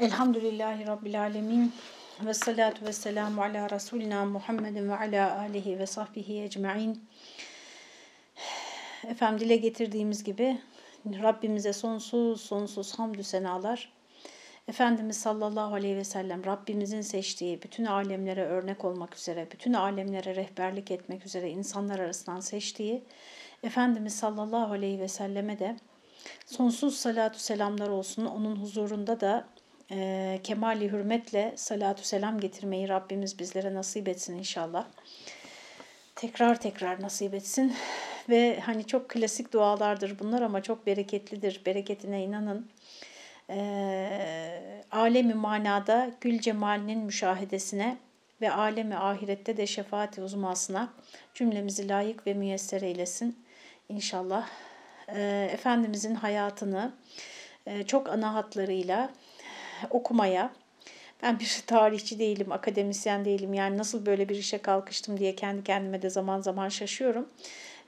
Elhamdülillahi Rabbil Alemin ve salatu ve selamu ala Resulina Muhammedin ve ala alihi ve sahbihi ecma'in. Efendim dile getirdiğimiz gibi Rabbimize sonsuz sonsuz hamdü senalar. Efendimiz sallallahu aleyhi ve sellem Rabbimizin seçtiği bütün alemlere örnek olmak üzere, bütün alemlere rehberlik etmek üzere insanlar arasından seçtiği Efendimiz sallallahu aleyhi ve selleme de sonsuz salatu selamlar olsun. Onun huzurunda da e, kemali hürmetle salatu selam getirmeyi Rabbimiz bizlere nasip etsin inşallah. Tekrar tekrar nasip etsin. Ve hani çok klasik dualardır bunlar ama çok bereketlidir. Bereketine inanın. E, alemi manada gül cemalinin müşahedesine ve alemi ahirette de şefaati uzmasına cümlemizi layık ve müyesser eylesin. İnşallah e, Efendimizin hayatını e, çok ana hatlarıyla okumaya, ben bir tarihçi değilim, akademisyen değilim. Yani nasıl böyle bir işe kalkıştım diye kendi kendime de zaman zaman şaşıyorum.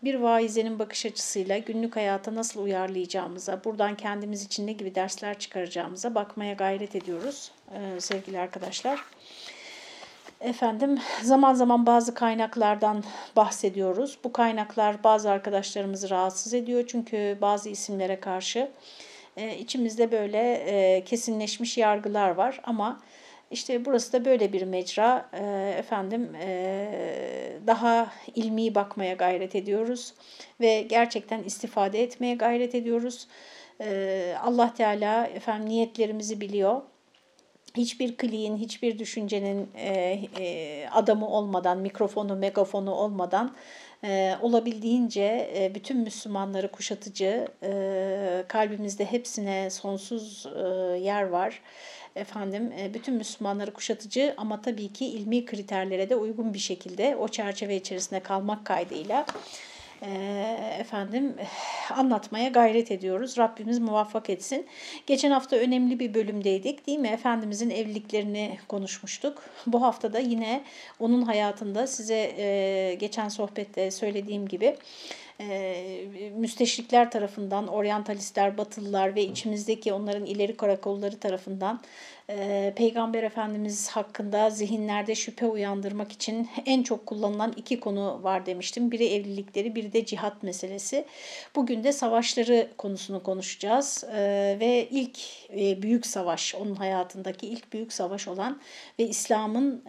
Bir vaizenin bakış açısıyla günlük hayata nasıl uyarlayacağımıza, buradan kendimiz için ne gibi dersler çıkaracağımıza bakmaya gayret ediyoruz ee, sevgili arkadaşlar. Efendim zaman zaman bazı kaynaklardan bahsediyoruz. Bu kaynaklar bazı arkadaşlarımızı rahatsız ediyor çünkü bazı isimlere karşı e, içimizde böyle e, kesinleşmiş yargılar var ama işte burası da böyle bir mecra. E, efendim e, daha ilmi bakmaya gayret ediyoruz ve gerçekten istifade etmeye gayret ediyoruz. E, Allah Teala efendim niyetlerimizi biliyor hiçbir kliğin, hiçbir düşüncenin e, adamı olmadan, mikrofonu, megafonu olmadan e, olabildiğince e, bütün Müslümanları kuşatıcı, e, kalbimizde hepsine sonsuz e, yer var. Efendim, e, bütün Müslümanları kuşatıcı ama tabii ki ilmi kriterlere de uygun bir şekilde o çerçeve içerisinde kalmak kaydıyla efendim anlatmaya gayret ediyoruz. Rabbimiz muvaffak etsin. Geçen hafta önemli bir bölümdeydik değil mi? Efendimizin evliliklerini konuşmuştuk. Bu hafta da yine onun hayatında size geçen sohbette söylediğim gibi müsteşrikler tarafından, oryantalistler, batılılar ve içimizdeki onların ileri karakolları tarafından Peygamber Efendimiz hakkında zihinlerde şüphe uyandırmak için en çok kullanılan iki konu var demiştim. Biri evlilikleri, biri de cihat meselesi. Bugün de savaşları konusunu konuşacağız ve ilk büyük savaş, onun hayatındaki ilk büyük savaş olan ve İslam'ın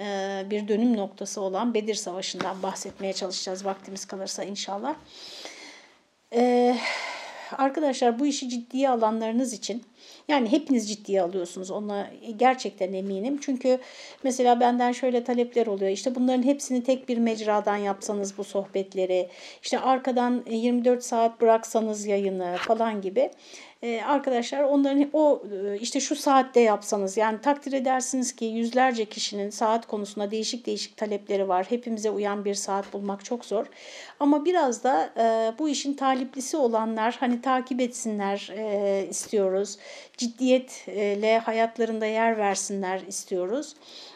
bir dönüm noktası olan Bedir Savaşı'ndan bahsetmeye çalışacağız vaktimiz kalırsa inşallah. Arkadaşlar bu işi ciddiye alanlarınız için yani hepiniz ciddiye alıyorsunuz ona gerçekten eminim. Çünkü mesela benden şöyle talepler oluyor. İşte bunların hepsini tek bir mecradan yapsanız bu sohbetleri, işte arkadan 24 saat bıraksanız yayını falan gibi. Ee, arkadaşlar onların o e, işte şu saatte yapsanız yani takdir edersiniz ki yüzlerce kişinin saat konusunda değişik değişik talepleri var. Hepimize uyan bir saat bulmak çok zor. Ama biraz da e, bu işin taliplisi olanlar hani takip etsinler e, istiyoruz. Ciddiyetle hayatlarında yer versinler istiyoruz.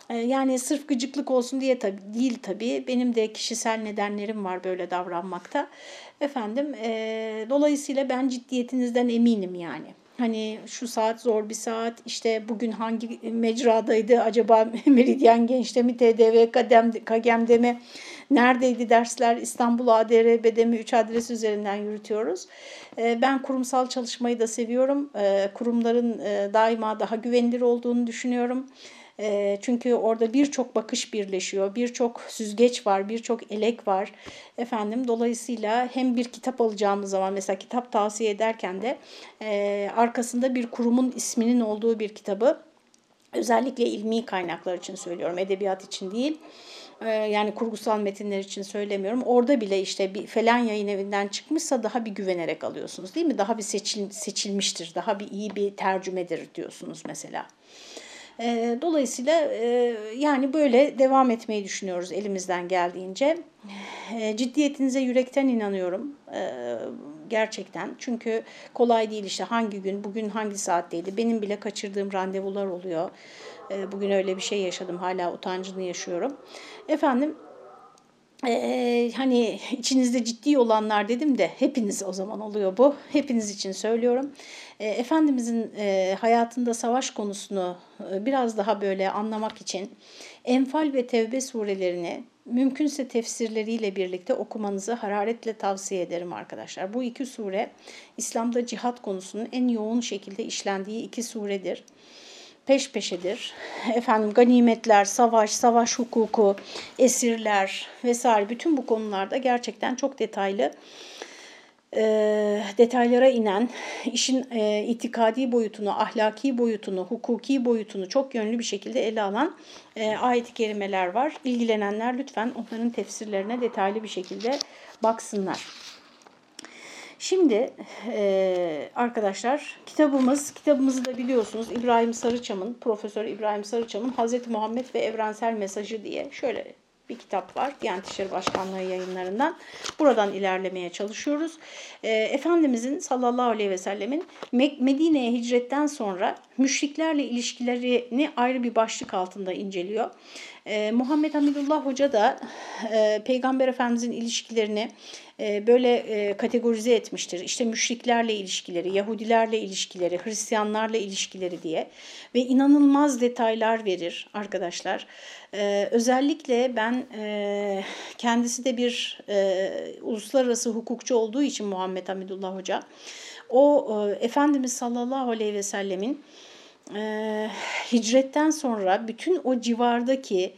Yani sırf gıcıklık olsun diye tabii, değil tabii. Benim de kişisel nedenlerim var böyle davranmakta. Efendim e, dolayısıyla ben ciddiyetinizden eminim yani. Hani şu saat zor bir saat, işte bugün hangi mecradaydı acaba Meridyen Genç'te mi, TDV, Kadem, Kagem'de mi, neredeydi dersler, İstanbul ADRB'de mi, 3 adres üzerinden yürütüyoruz. Ben kurumsal çalışmayı da seviyorum. Kurumların daima daha güvenilir olduğunu düşünüyorum. Çünkü orada birçok bakış birleşiyor, birçok süzgeç var, birçok elek var. Efendim dolayısıyla hem bir kitap alacağımız zaman mesela kitap tavsiye ederken de e, arkasında bir kurumun isminin olduğu bir kitabı özellikle ilmi kaynaklar için söylüyorum, edebiyat için değil yani kurgusal metinler için söylemiyorum. Orada bile işte bir falan yayın evinden çıkmışsa daha bir güvenerek alıyorsunuz değil mi? Daha bir seçil, seçilmiştir, daha bir iyi bir tercümedir diyorsunuz mesela. E, dolayısıyla e, yani böyle devam etmeyi düşünüyoruz elimizden geldiğince. E, ciddiyetinize yürekten inanıyorum e, gerçekten. Çünkü kolay değil işte hangi gün, bugün hangi saatteydi. Benim bile kaçırdığım randevular oluyor. E, bugün öyle bir şey yaşadım, hala utancını yaşıyorum. Efendim Ee, hani içinizde ciddi olanlar dedim de hepiniz o zaman oluyor bu. Hepiniz için söylüyorum. Ee, Efendimizin e, hayatında savaş konusunu e, biraz daha böyle anlamak için Enfal ve Tevbe surelerini mümkünse tefsirleriyle birlikte okumanızı hararetle tavsiye ederim arkadaşlar. Bu iki sure İslam'da cihat konusunun en yoğun şekilde işlendiği iki suredir peş peşedir. Efendim ganimetler, savaş, savaş hukuku, esirler vesaire bütün bu konularda gerçekten çok detaylı e, detaylara inen, işin e, itikadi boyutunu, ahlaki boyutunu, hukuki boyutunu çok yönlü bir şekilde ele alan e, ayet-i kerimeler var. İlgilenenler lütfen onların tefsirlerine detaylı bir şekilde baksınlar. Şimdi e, arkadaşlar kitabımız, kitabımızı da biliyorsunuz İbrahim Sarıçam'ın, Profesör İbrahim Sarıçam'ın Hazreti Muhammed ve Evrensel Mesajı diye şöyle bir kitap var Diyanet İşleri Başkanlığı yayınlarından. Buradan ilerlemeye çalışıyoruz. E, Efendimizin sallallahu aleyhi ve sellemin Medine'ye hicretten sonra müşriklerle ilişkilerini ayrı bir başlık altında inceliyor. E, Muhammed Hamidullah Hoca da e, Peygamber Efendimizin ilişkilerini böyle e, kategorize etmiştir. İşte müşriklerle ilişkileri, Yahudilerle ilişkileri, Hristiyanlarla ilişkileri diye ve inanılmaz detaylar verir arkadaşlar. E, özellikle ben kendisi de bir uluslararası hukukçu olduğu için Muhammed Hamidullah Hoca, o Efendimiz sallallahu aleyhi ve sellemin hicretten sonra bütün o civardaki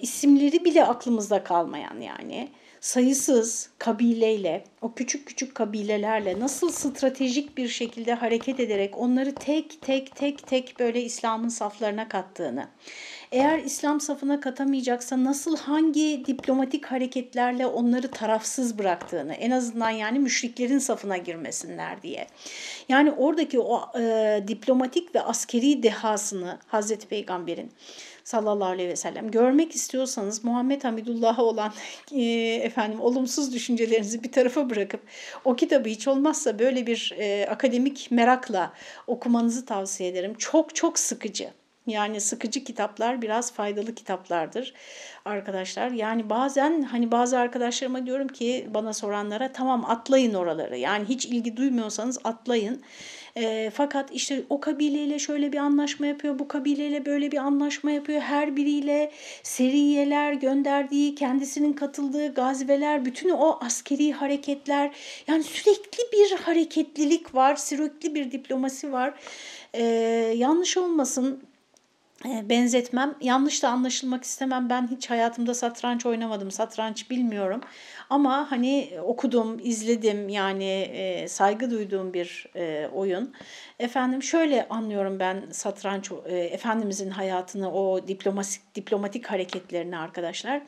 isimleri bile aklımızda kalmayan yani sayısız kabileyle, o küçük küçük kabilelerle nasıl stratejik bir şekilde hareket ederek onları tek tek tek tek böyle İslam'ın saflarına kattığını, eğer İslam safına katamayacaksa nasıl hangi diplomatik hareketlerle onları tarafsız bıraktığını, en azından yani müşriklerin safına girmesinler diye. Yani oradaki o e, diplomatik ve askeri dehasını Hazreti Peygamber'in sallallahu aleyhi ve sellem. Görmek istiyorsanız Muhammed Hamidullah'a olan e, efendim olumsuz düşüncelerinizi bir tarafa bırakıp o kitabı hiç olmazsa böyle bir e, akademik merakla okumanızı tavsiye ederim. Çok çok sıkıcı. Yani sıkıcı kitaplar biraz faydalı kitaplardır arkadaşlar. Yani bazen hani bazı arkadaşlarıma diyorum ki bana soranlara tamam atlayın oraları. Yani hiç ilgi duymuyorsanız atlayın. E, fakat işte o kabileyle şöyle bir anlaşma yapıyor, bu kabileyle böyle bir anlaşma yapıyor. Her biriyle seriyeler gönderdiği, kendisinin katıldığı gazveler, bütün o askeri hareketler. Yani sürekli bir hareketlilik var, sürekli bir diplomasi var. E, yanlış olmasın benzetmem. Yanlış da anlaşılmak istemem. Ben hiç hayatımda satranç oynamadım. Satranç bilmiyorum. Ama hani okudum, izledim yani e, saygı duyduğum bir e, oyun. Efendim şöyle anlıyorum ben satranç e, Efendimizin hayatını, o diplomatik, diplomatik hareketlerini arkadaşlar.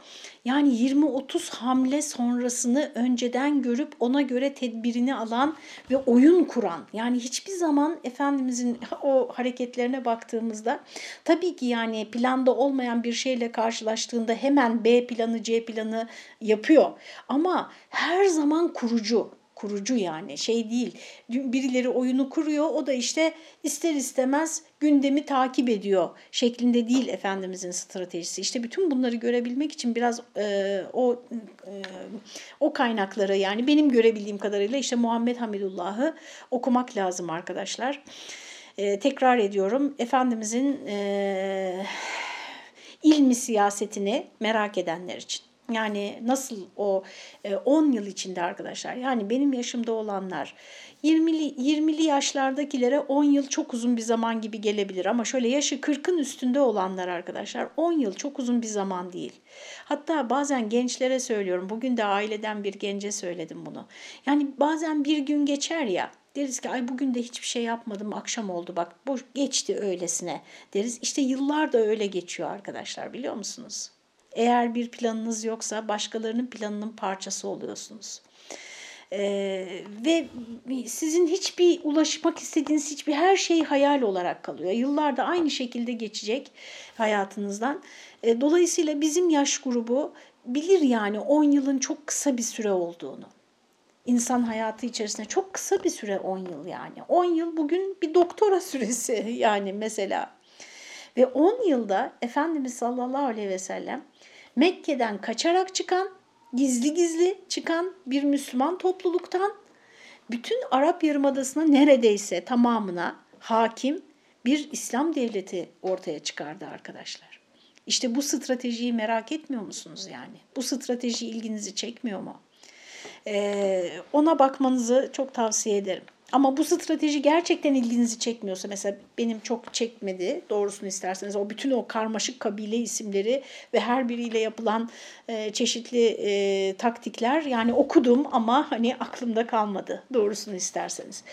Yani 20-30 hamle sonrasını önceden görüp ona göre tedbirini alan ve oyun kuran. Yani hiçbir zaman Efendimizin o hareketlerine baktığımızda tabii ki yani planda olmayan bir şeyle karşılaştığında hemen B planı, C planı yapıyor. Ama her zaman kurucu kurucu yani şey değil. Birileri oyunu kuruyor o da işte ister istemez gündemi takip ediyor şeklinde değil Efendimizin stratejisi. İşte bütün bunları görebilmek için biraz e, o e, o kaynakları yani benim görebildiğim kadarıyla işte Muhammed Hamidullah'ı okumak lazım arkadaşlar. E, tekrar ediyorum Efendimizin e, ilmi siyasetini merak edenler için. Yani nasıl o 10 e, yıl içinde arkadaşlar yani benim yaşımda olanlar 20'li 20'li yaşlardakilere 10 yıl çok uzun bir zaman gibi gelebilir ama şöyle yaşı 40'ın üstünde olanlar arkadaşlar 10 yıl çok uzun bir zaman değil. Hatta bazen gençlere söylüyorum bugün de aileden bir gence söyledim bunu. Yani bazen bir gün geçer ya Deriz ki ay bugün de hiçbir şey yapmadım akşam oldu bak boş geçti öylesine deriz. İşte yıllar da öyle geçiyor arkadaşlar biliyor musunuz? Eğer bir planınız yoksa başkalarının planının parçası oluyorsunuz. Ee, ve sizin hiçbir ulaşmak istediğiniz hiçbir her şey hayal olarak kalıyor. Yıllarda aynı şekilde geçecek hayatınızdan. Ee, dolayısıyla bizim yaş grubu bilir yani 10 yılın çok kısa bir süre olduğunu. İnsan hayatı içerisinde çok kısa bir süre 10 yıl yani. 10 yıl bugün bir doktora süresi yani mesela. Ve 10 yılda Efendimiz sallallahu aleyhi ve sellem Mekke'den kaçarak çıkan gizli gizli çıkan bir Müslüman topluluktan bütün Arap Yarımadası'na neredeyse tamamına hakim bir İslam devleti ortaya çıkardı arkadaşlar. İşte bu stratejiyi merak etmiyor musunuz yani? Bu strateji ilginizi çekmiyor mu? Ee, ona bakmanızı çok tavsiye ederim. Ama bu strateji gerçekten ilginizi çekmiyorsa mesela benim çok çekmedi doğrusunu isterseniz o bütün o karmaşık kabile isimleri ve her biriyle yapılan e, çeşitli e, taktikler yani okudum ama hani aklımda kalmadı doğrusunu isterseniz.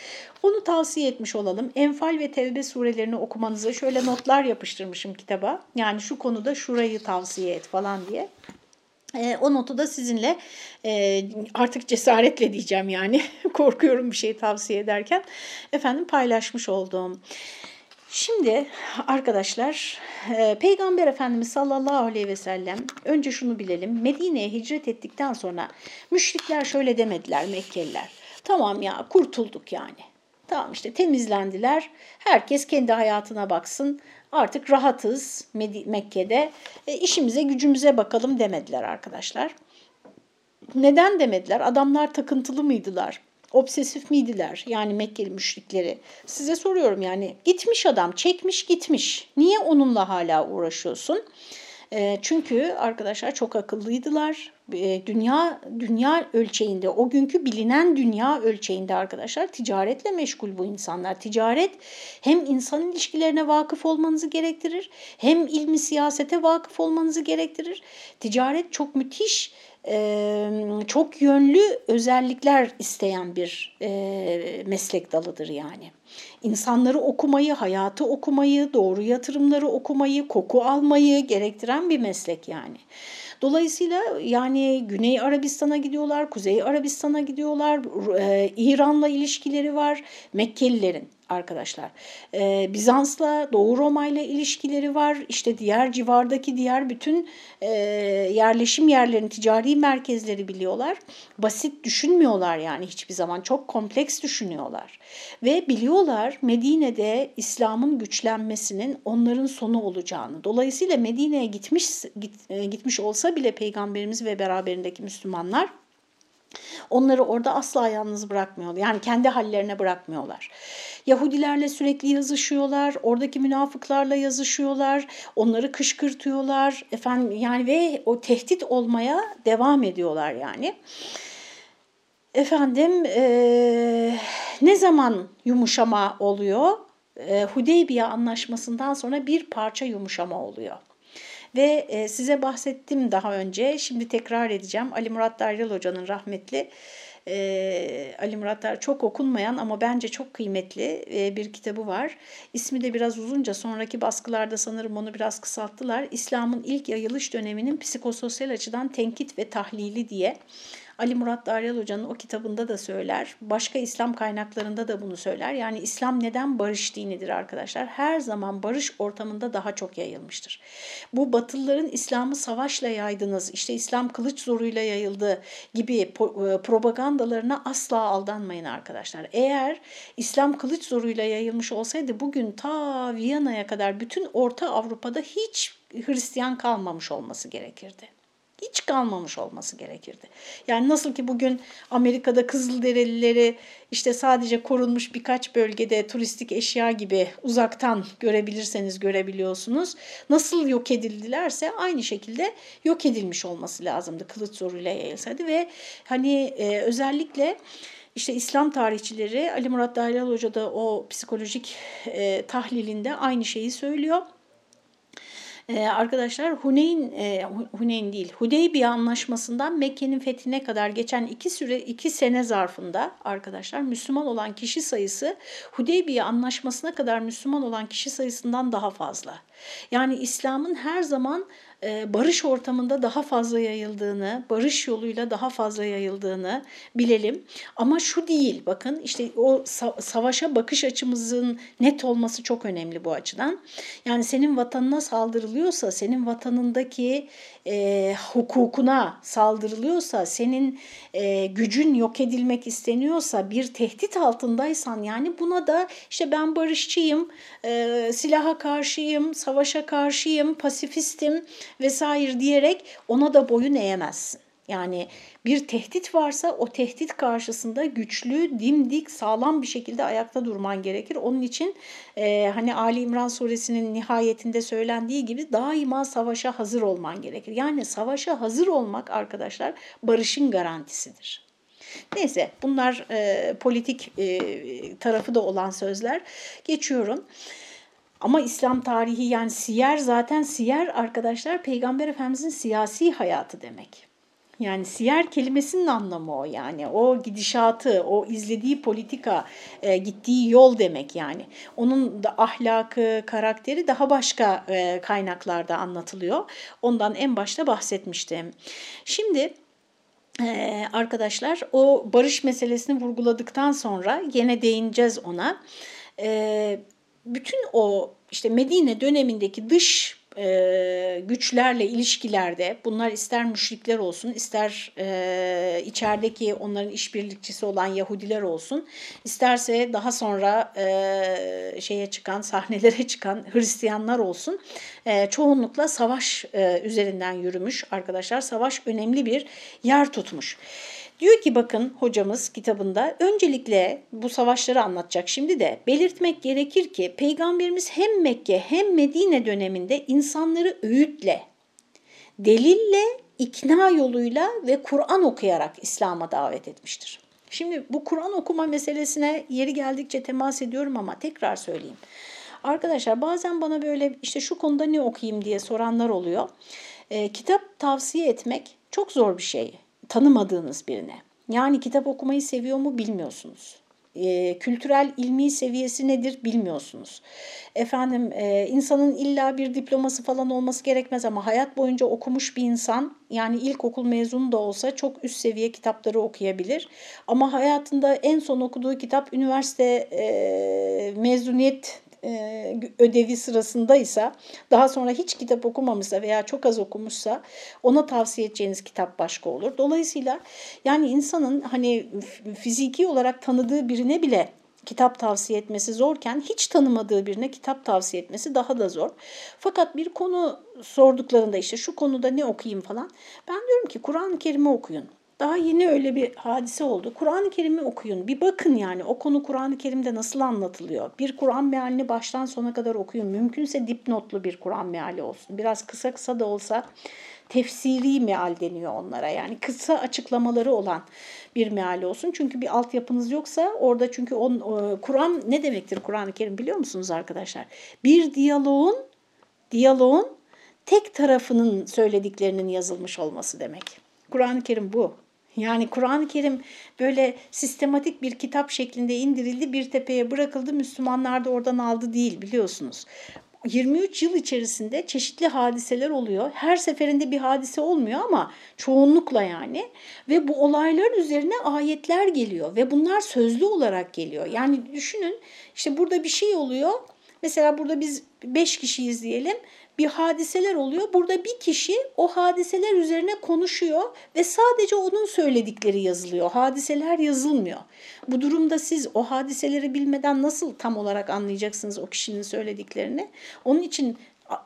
Onu tavsiye etmiş olalım. Enfal ve Tevbe surelerini okumanızı şöyle notlar yapıştırmışım kitaba. Yani şu konuda şurayı tavsiye et falan diye. E, o notu da sizinle e, artık cesaretle diyeceğim yani. Korkuyorum bir şey tavsiye ederken. Efendim paylaşmış olduğum. Şimdi arkadaşlar e, Peygamber Efendimiz sallallahu aleyhi ve sellem önce şunu bilelim. Medine'ye hicret ettikten sonra müşrikler şöyle demediler Mekkeliler. Tamam ya kurtulduk yani. Tamam işte temizlendiler. Herkes kendi hayatına baksın artık rahatız Mekke'de e, işimize gücümüze bakalım demediler arkadaşlar. Neden demediler? Adamlar takıntılı mıydılar? Obsesif miydiler? Yani Mekkeli müşrikleri. Size soruyorum yani gitmiş adam çekmiş gitmiş. Niye onunla hala uğraşıyorsun? Çünkü arkadaşlar çok akıllıydılar. Dünya dünya ölçeğinde, o günkü bilinen dünya ölçeğinde arkadaşlar ticaretle meşgul bu insanlar. Ticaret hem insan ilişkilerine vakıf olmanızı gerektirir, hem ilmi siyasete vakıf olmanızı gerektirir. Ticaret çok müthiş çok yönlü özellikler isteyen bir meslek dalıdır yani. İnsanları okumayı, hayatı okumayı, doğru yatırımları okumayı, koku almayı gerektiren bir meslek yani. Dolayısıyla yani Güney Arabistan'a gidiyorlar, Kuzey Arabistan'a gidiyorlar, İran'la ilişkileri var, Mekkelilerin arkadaşlar. Ee, Bizans'la, Doğu Roma ile ilişkileri var. İşte diğer civardaki diğer bütün e, yerleşim yerlerini, ticari merkezleri biliyorlar. Basit düşünmüyorlar yani hiçbir zaman. Çok kompleks düşünüyorlar. Ve biliyorlar Medine'de İslam'ın güçlenmesinin onların sonu olacağını. Dolayısıyla Medine'ye gitmiş git, e, gitmiş olsa bile Peygamberimiz ve beraberindeki Müslümanlar Onları orada asla yalnız bırakmıyorlar. Yani kendi hallerine bırakmıyorlar. Yahudilerle sürekli yazışıyorlar. Oradaki münafıklarla yazışıyorlar. Onları kışkırtıyorlar. Efendim yani ve o tehdit olmaya devam ediyorlar yani. Efendim e, ne zaman yumuşama oluyor? E, Hudeybiye anlaşmasından sonra bir parça yumuşama oluyor. Ve e, size bahsettim daha önce, şimdi tekrar edeceğim. Ali Murat Daryal Hoca'nın rahmetli e, Ali Murat Dar çok okunmayan ama bence çok kıymetli e, bir kitabı var. İsmi de biraz uzunca sonraki baskılarda sanırım onu biraz kısalttılar. İslam'ın ilk yayılış döneminin psikososyal açıdan tenkit ve tahlili diye. Ali Murat Daryal Hoca'nın o kitabında da söyler. Başka İslam kaynaklarında da bunu söyler. Yani İslam neden barış dinidir arkadaşlar? Her zaman barış ortamında daha çok yayılmıştır. Bu Batılıların İslam'ı savaşla yaydınız, işte İslam kılıç zoruyla yayıldı gibi e, propagandalarına asla aldanmayın arkadaşlar. Eğer İslam kılıç zoruyla yayılmış olsaydı bugün ta Viyana'ya kadar bütün Orta Avrupa'da hiç Hristiyan kalmamış olması gerekirdi hiç kalmamış olması gerekirdi. Yani nasıl ki bugün Amerika'da Kızılderilileri işte sadece korunmuş birkaç bölgede turistik eşya gibi uzaktan görebilirseniz görebiliyorsunuz. Nasıl yok edildilerse aynı şekilde yok edilmiş olması lazımdı kılıç zoruyla yayılsaydı ve hani e, özellikle işte İslam tarihçileri Ali Murat Dahlal Hoca da o psikolojik e, tahlilinde aynı şeyi söylüyor. Ee, arkadaşlar Huneyn, e, Huneyn değil Hudeybiye anlaşmasından Mekke'nin fethine kadar geçen iki süre iki sene zarfında arkadaşlar Müslüman olan kişi sayısı Hudeybiye anlaşmasına kadar Müslüman olan kişi sayısından daha fazla. Yani İslam'ın her zaman barış ortamında daha fazla yayıldığını, barış yoluyla daha fazla yayıldığını bilelim. Ama şu değil, bakın işte o savaşa bakış açımızın net olması çok önemli bu açıdan. Yani senin vatanına saldırılıyorsa, senin vatanındaki e, hukukuna saldırılıyorsa, senin e, gücün yok edilmek isteniyorsa, bir tehdit altındaysan yani buna da işte ben barışçıyım, e, silaha karşıyım, savaşa karşıyım, pasifistim vesaire diyerek ona da boyun eğemezsin. Yani bir tehdit varsa o tehdit karşısında güçlü, dimdik, sağlam bir şekilde ayakta durman gerekir. Onun için e, hani Ali İmran suresinin nihayetinde söylendiği gibi daima savaşa hazır olman gerekir. Yani savaşa hazır olmak arkadaşlar barışın garantisidir. Neyse bunlar e, politik e, tarafı da olan sözler. Geçiyorum. Ama İslam tarihi yani siyer zaten siyer arkadaşlar Peygamber Efendimizin siyasi hayatı demek. Yani siyer kelimesinin anlamı o yani. O gidişatı, o izlediği politika, e, gittiği yol demek yani. Onun da ahlakı, karakteri daha başka e, kaynaklarda anlatılıyor. Ondan en başta bahsetmiştim. Şimdi e, arkadaşlar o barış meselesini vurguladıktan sonra gene değineceğiz ona. E, bütün o işte Medine dönemindeki dış e, güçlerle ilişkilerde bunlar ister müşrikler olsun ister e, içerideki onların işbirlikçisi olan Yahudiler olsun isterse daha sonra e, şeye çıkan sahnelere çıkan Hristiyanlar olsun e, çoğunlukla savaş e, üzerinden yürümüş arkadaşlar savaş önemli bir yer tutmuş. Diyor ki bakın hocamız kitabında öncelikle bu savaşları anlatacak şimdi de belirtmek gerekir ki peygamberimiz hem Mekke hem Medine döneminde insanları öğütle, delille, ikna yoluyla ve Kur'an okuyarak İslam'a davet etmiştir. Şimdi bu Kur'an okuma meselesine yeri geldikçe temas ediyorum ama tekrar söyleyeyim. Arkadaşlar bazen bana böyle işte şu konuda ne okuyayım diye soranlar oluyor. E, kitap tavsiye etmek çok zor bir şey tanımadığınız birine. Yani kitap okumayı seviyor mu bilmiyorsunuz. E, kültürel ilmi seviyesi nedir bilmiyorsunuz. Efendim e, insanın illa bir diploması falan olması gerekmez ama hayat boyunca okumuş bir insan yani ilkokul mezunu da olsa çok üst seviye kitapları okuyabilir. Ama hayatında en son okuduğu kitap üniversite e, mezuniyet e, ödevi sırasındaysa daha sonra hiç kitap okumamışsa veya çok az okumuşsa ona tavsiye edeceğiniz kitap başka olur. Dolayısıyla yani insanın hani fiziki olarak tanıdığı birine bile kitap tavsiye etmesi zorken hiç tanımadığı birine kitap tavsiye etmesi daha da zor. Fakat bir konu sorduklarında işte şu konuda ne okuyayım falan ben diyorum ki Kur'an-ı Kerim'i okuyun. Daha yeni öyle bir hadise oldu. Kur'an-ı Kerim'i okuyun. Bir bakın yani o konu Kur'an-ı Kerim'de nasıl anlatılıyor. Bir Kur'an mealini baştan sona kadar okuyun. Mümkünse dipnotlu bir Kur'an meali olsun. Biraz kısa kısa da olsa tefsiri meal deniyor onlara. Yani kısa açıklamaları olan bir meali olsun. Çünkü bir altyapınız yoksa orada çünkü on, Kur'an ne demektir Kur'an-ı Kerim biliyor musunuz arkadaşlar? Bir diyaloğun diyaloğun tek tarafının söylediklerinin yazılmış olması demek. Kur'an-ı Kerim bu. Yani Kur'an-ı Kerim böyle sistematik bir kitap şeklinde indirildi, bir tepeye bırakıldı, Müslümanlar da oradan aldı değil biliyorsunuz. 23 yıl içerisinde çeşitli hadiseler oluyor. Her seferinde bir hadise olmuyor ama çoğunlukla yani ve bu olaylar üzerine ayetler geliyor ve bunlar sözlü olarak geliyor. Yani düşünün işte burada bir şey oluyor. Mesela burada biz 5 kişiyiz diyelim bir hadiseler oluyor. Burada bir kişi o hadiseler üzerine konuşuyor ve sadece onun söyledikleri yazılıyor. Hadiseler yazılmıyor. Bu durumda siz o hadiseleri bilmeden nasıl tam olarak anlayacaksınız o kişinin söylediklerini? Onun için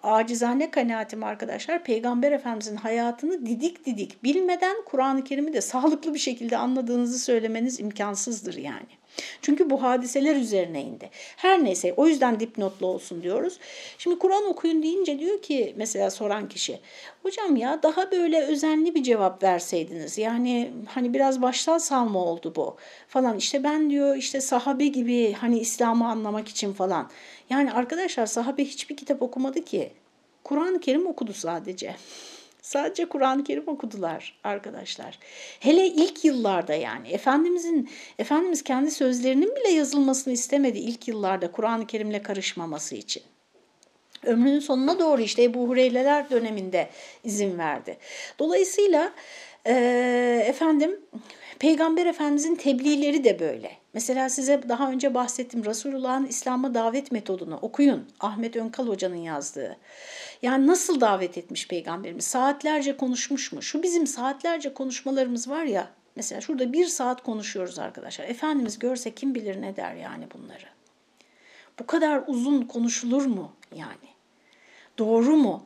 acizane kanaatim arkadaşlar Peygamber Efendimizin hayatını didik didik bilmeden Kur'an-ı Kerim'i de sağlıklı bir şekilde anladığınızı söylemeniz imkansızdır yani. Çünkü bu hadiseler üzerine indi. Her neyse o yüzden dipnotlu olsun diyoruz. Şimdi Kur'an okuyun deyince diyor ki mesela soran kişi hocam ya daha böyle özenli bir cevap verseydiniz. Yani hani biraz baştan salma oldu bu falan. İşte ben diyor işte sahabe gibi hani İslam'ı anlamak için falan. Yani arkadaşlar sahabe hiçbir kitap okumadı ki. Kur'an-ı Kerim okudu sadece. Sadece Kur'an-ı Kerim okudular arkadaşlar. Hele ilk yıllarda yani Efendimizin Efendimiz kendi sözlerinin bile yazılmasını istemedi ilk yıllarda Kur'an-ı Kerim'le karışmaması için. Ömrünün sonuna doğru işte Ebu Hureyleler döneminde izin verdi. Dolayısıyla e, efendim Peygamber Efendimizin tebliğleri de böyle. Mesela size daha önce bahsettim Resulullah'ın İslam'a davet metodunu okuyun. Ahmet Önkal Hoca'nın yazdığı. Yani nasıl davet etmiş peygamberimiz? Saatlerce konuşmuş mu? Şu bizim saatlerce konuşmalarımız var ya. Mesela şurada bir saat konuşuyoruz arkadaşlar. Efendimiz görse kim bilir ne der yani bunları. Bu kadar uzun konuşulur mu yani? Doğru mu?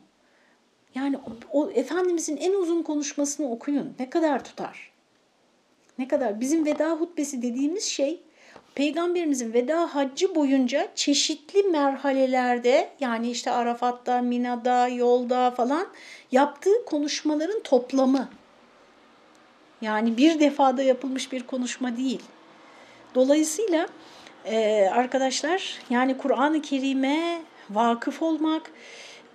Yani o, o Efendimizin en uzun konuşmasını okuyun. Ne kadar tutar? Ne kadar? Bizim veda hutbesi dediğimiz şey Peygamberimizin veda haccı boyunca çeşitli merhalelerde yani işte Arafat'ta, Mina'da, yolda falan yaptığı konuşmaların toplamı. Yani bir defada yapılmış bir konuşma değil. Dolayısıyla e, arkadaşlar yani Kur'an-ı Kerim'e vakıf olmak,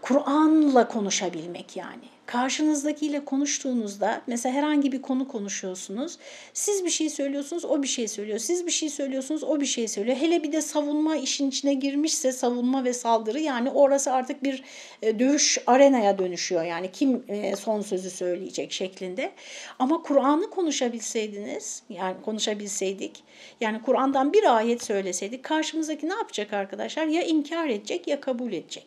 Kur'an'la konuşabilmek yani karşınızdakiyle konuştuğunuzda mesela herhangi bir konu konuşuyorsunuz. Siz bir şey söylüyorsunuz, o bir şey söylüyor. Siz bir şey söylüyorsunuz, o bir şey söylüyor. Hele bir de savunma işin içine girmişse savunma ve saldırı yani orası artık bir e, dövüş arenaya dönüşüyor. Yani kim e, son sözü söyleyecek şeklinde. Ama Kur'an'ı konuşabilseydiniz, yani konuşabilseydik, yani Kur'an'dan bir ayet söyleseydik karşımızdaki ne yapacak arkadaşlar? Ya inkar edecek ya kabul edecek.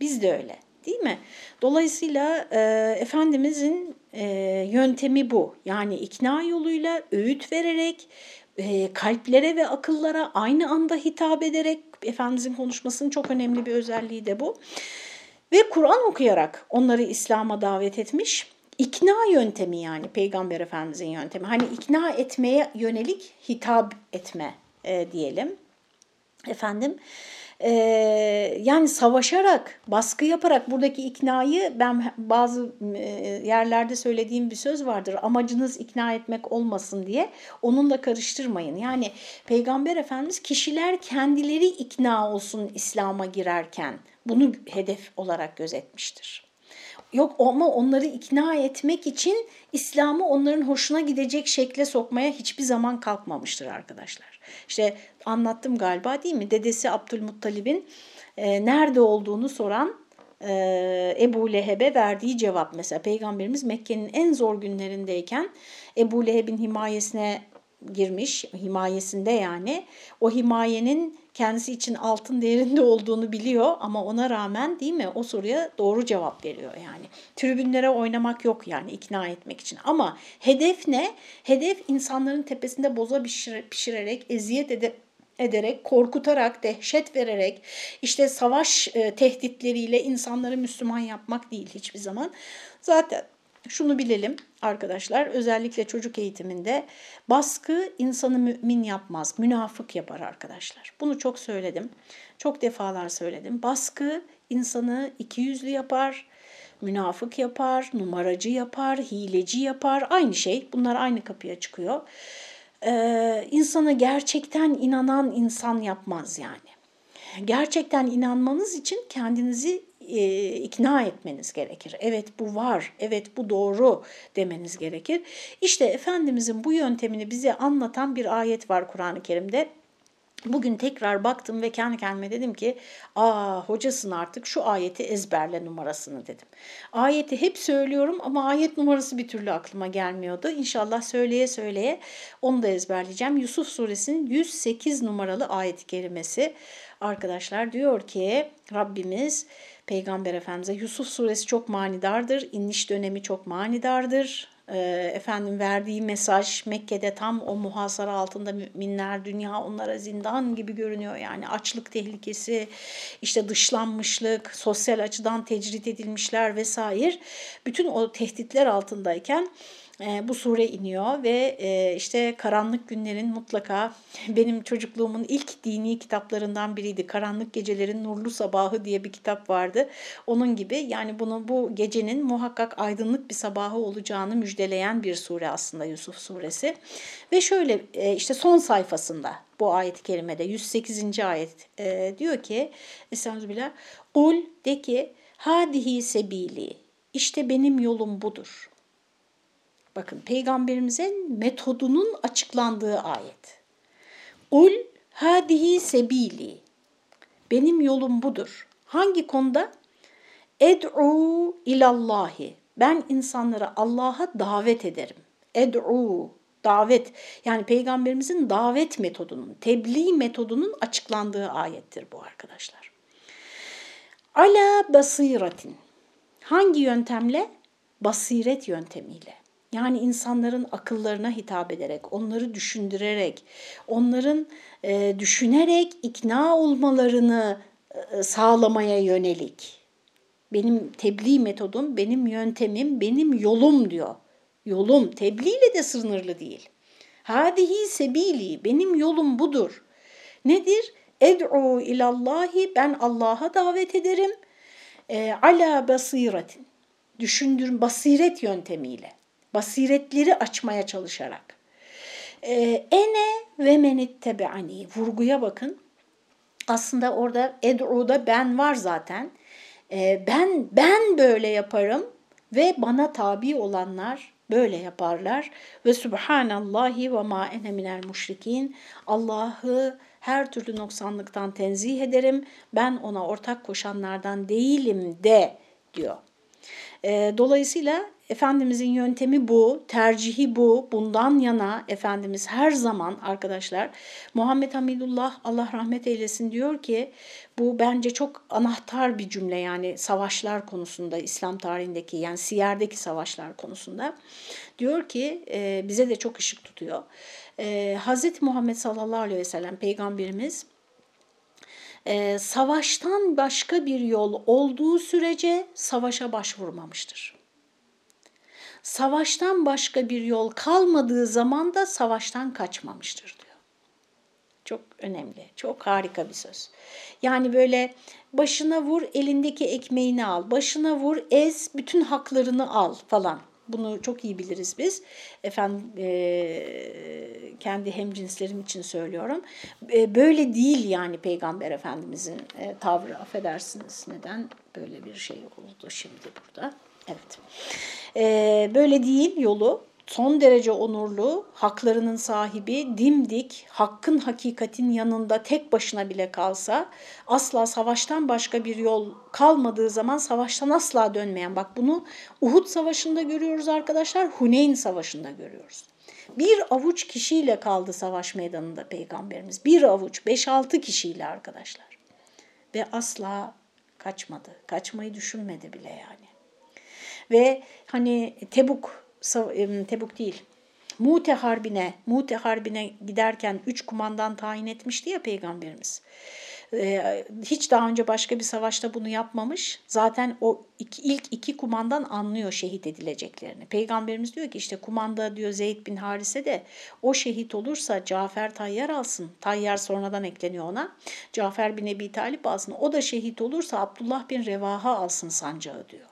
Biz de öyle. Değil mi? Dolayısıyla e, Efendimizin e, yöntemi bu. Yani ikna yoluyla öğüt vererek, e, kalplere ve akıllara aynı anda hitap ederek, Efendimizin konuşmasının çok önemli bir özelliği de bu. Ve Kur'an okuyarak onları İslam'a davet etmiş. İkna yöntemi yani Peygamber Efendimizin yöntemi. Hani ikna etmeye yönelik hitap etme e, diyelim. Efendim e, yani savaşarak, baskı yaparak buradaki iknayı ben bazı e, yerlerde söylediğim bir söz vardır. Amacınız ikna etmek olmasın diye onunla karıştırmayın. Yani Peygamber Efendimiz kişiler kendileri ikna olsun İslam'a girerken bunu hedef olarak gözetmiştir. Yok ama onları ikna etmek için İslam'ı onların hoşuna gidecek şekle sokmaya hiçbir zaman kalkmamıştır arkadaşlar. İşte anlattım galiba değil mi? Dedesi Abdülmuttalib'in e, nerede olduğunu soran e, Ebu Leheb'e verdiği cevap mesela Peygamberimiz Mekke'nin en zor günlerindeyken Ebu Leheb'in himayesine girmiş, himayesinde yani o himayenin kendisi için altın değerinde olduğunu biliyor ama ona rağmen değil mi o soruya doğru cevap veriyor yani. Tribünlere oynamak yok yani ikna etmek için ama hedef ne? Hedef insanların tepesinde boza pişirerek, eziyet edip ederek, korkutarak, dehşet vererek, işte savaş e, tehditleriyle insanları Müslüman yapmak değil hiçbir zaman. Zaten şunu bilelim arkadaşlar özellikle çocuk eğitiminde baskı insanı mümin yapmaz, münafık yapar arkadaşlar. Bunu çok söyledim, çok defalar söyledim. Baskı insanı ikiyüzlü yapar, münafık yapar, numaracı yapar, hileci yapar. Aynı şey bunlar aynı kapıya çıkıyor. Ee, insanı gerçekten inanan insan yapmaz yani. Gerçekten inanmanız için kendinizi e, ikna etmeniz gerekir. Evet bu var, evet bu doğru demeniz gerekir. İşte Efendimizin bu yöntemini bize anlatan bir ayet var Kur'an-ı Kerim'de. Bugün tekrar baktım ve kendi kendime dedim ki aa hocasın artık şu ayeti ezberle numarasını dedim. Ayeti hep söylüyorum ama ayet numarası bir türlü aklıma gelmiyordu. İnşallah söyleye söyleye onu da ezberleyeceğim. Yusuf suresinin 108 numaralı ayet-i kerimesi arkadaşlar diyor ki Rabbimiz Peygamber Efendimiz'e Yusuf suresi çok manidardır, iniş dönemi çok manidardır. Ee, efendim verdiği mesaj Mekke'de tam o muhasara altında müminler, dünya onlara zindan gibi görünüyor. Yani açlık tehlikesi, işte dışlanmışlık, sosyal açıdan tecrit edilmişler vesaire. Bütün o tehditler altındayken e, bu sure iniyor ve e, işte karanlık günlerin mutlaka benim çocukluğumun ilk dini kitaplarından biriydi. Karanlık Gecelerin Nurlu Sabahı diye bir kitap vardı. Onun gibi yani bunu bu gecenin muhakkak aydınlık bir sabahı olacağını müjdeleyen bir sure aslında Yusuf suresi. Ve şöyle e, işte son sayfasında bu ayet-i kerimede 108. ayet e, diyor ki Estağfirullah Ul de ki hadihi sebili işte benim yolum budur. Bakın peygamberimizin metodunun açıklandığı ayet. Ul hadihi sebili. Benim yolum budur. Hangi konuda? Ed'u ilallahi. Ben insanlara Allah'a davet ederim. Ed'u davet yani peygamberimizin davet metodunun, tebliğ metodunun açıklandığı ayettir bu arkadaşlar. Ala basiratin. Hangi yöntemle? Basiret yöntemiyle. Yani insanların akıllarına hitap ederek, onları düşündürerek, onların e, düşünerek ikna olmalarını e, sağlamaya yönelik. Benim tebliğ metodum, benim yöntemim, benim yolum diyor. Yolum tebliğle de sınırlı değil. Hadihi sebili, benim yolum budur. Nedir? Ed'u ilallahi, ben Allah'a davet ederim. E, ala basiretin, düşündürün basiret yöntemiyle. Basiretleri açmaya çalışarak. E, ene ve menittebe'ani, vurguya bakın. Aslında orada ed'u'da ben var zaten. E, ben ben böyle yaparım ve bana tabi olanlar böyle yaparlar. Ve subhanallahi ve ma ene minel müşrikin. Allah'ı her türlü noksanlıktan tenzih ederim. Ben ona ortak koşanlardan değilim de diyor. E, dolayısıyla Efendimizin yöntemi bu, tercihi bu. Bundan yana Efendimiz her zaman arkadaşlar Muhammed Hamidullah Allah rahmet eylesin diyor ki bu bence çok anahtar bir cümle yani savaşlar konusunda İslam tarihindeki yani siyerdeki savaşlar konusunda. Diyor ki e, bize de çok ışık tutuyor. E, Hz. Muhammed sallallahu aleyhi ve sellem peygamberimiz e, savaştan başka bir yol olduğu sürece savaşa başvurmamıştır savaştan başka bir yol kalmadığı zaman da savaştan kaçmamıştır diyor. Çok önemli, çok harika bir söz. Yani böyle başına vur, elindeki ekmeğini al, başına vur, ez, bütün haklarını al falan. Bunu çok iyi biliriz biz. Efendim e, kendi hemcinslerim için söylüyorum. E, böyle değil yani Peygamber Efendimizin e, tavrı. Affedersiniz neden böyle bir şey oldu şimdi burada. Evet. Ee, böyle değil yolu. Son derece onurlu, haklarının sahibi, dimdik, hakkın hakikatin yanında tek başına bile kalsa, asla savaştan başka bir yol kalmadığı zaman savaştan asla dönmeyen. Bak bunu Uhud Savaşı'nda görüyoruz arkadaşlar, Huneyn Savaşı'nda görüyoruz. Bir avuç kişiyle kaldı savaş meydanında Peygamberimiz. Bir avuç, beş altı kişiyle arkadaşlar. Ve asla kaçmadı, kaçmayı düşünmedi bile yani. Ve hani Tebuk, Tebuk değil, Mute Harbi'ne, Mute Harbi'ne giderken üç kumandan tayin etmişti ya Peygamberimiz. Ee, hiç daha önce başka bir savaşta bunu yapmamış. Zaten o iki, ilk iki kumandan anlıyor şehit edileceklerini. Peygamberimiz diyor ki işte kumanda diyor Zeyd bin Harise de o şehit olursa Cafer Tayyar alsın. Tayyar sonradan ekleniyor ona. Cafer bin Ebi Talip alsın. O da şehit olursa Abdullah bin Revaha alsın sancağı diyor.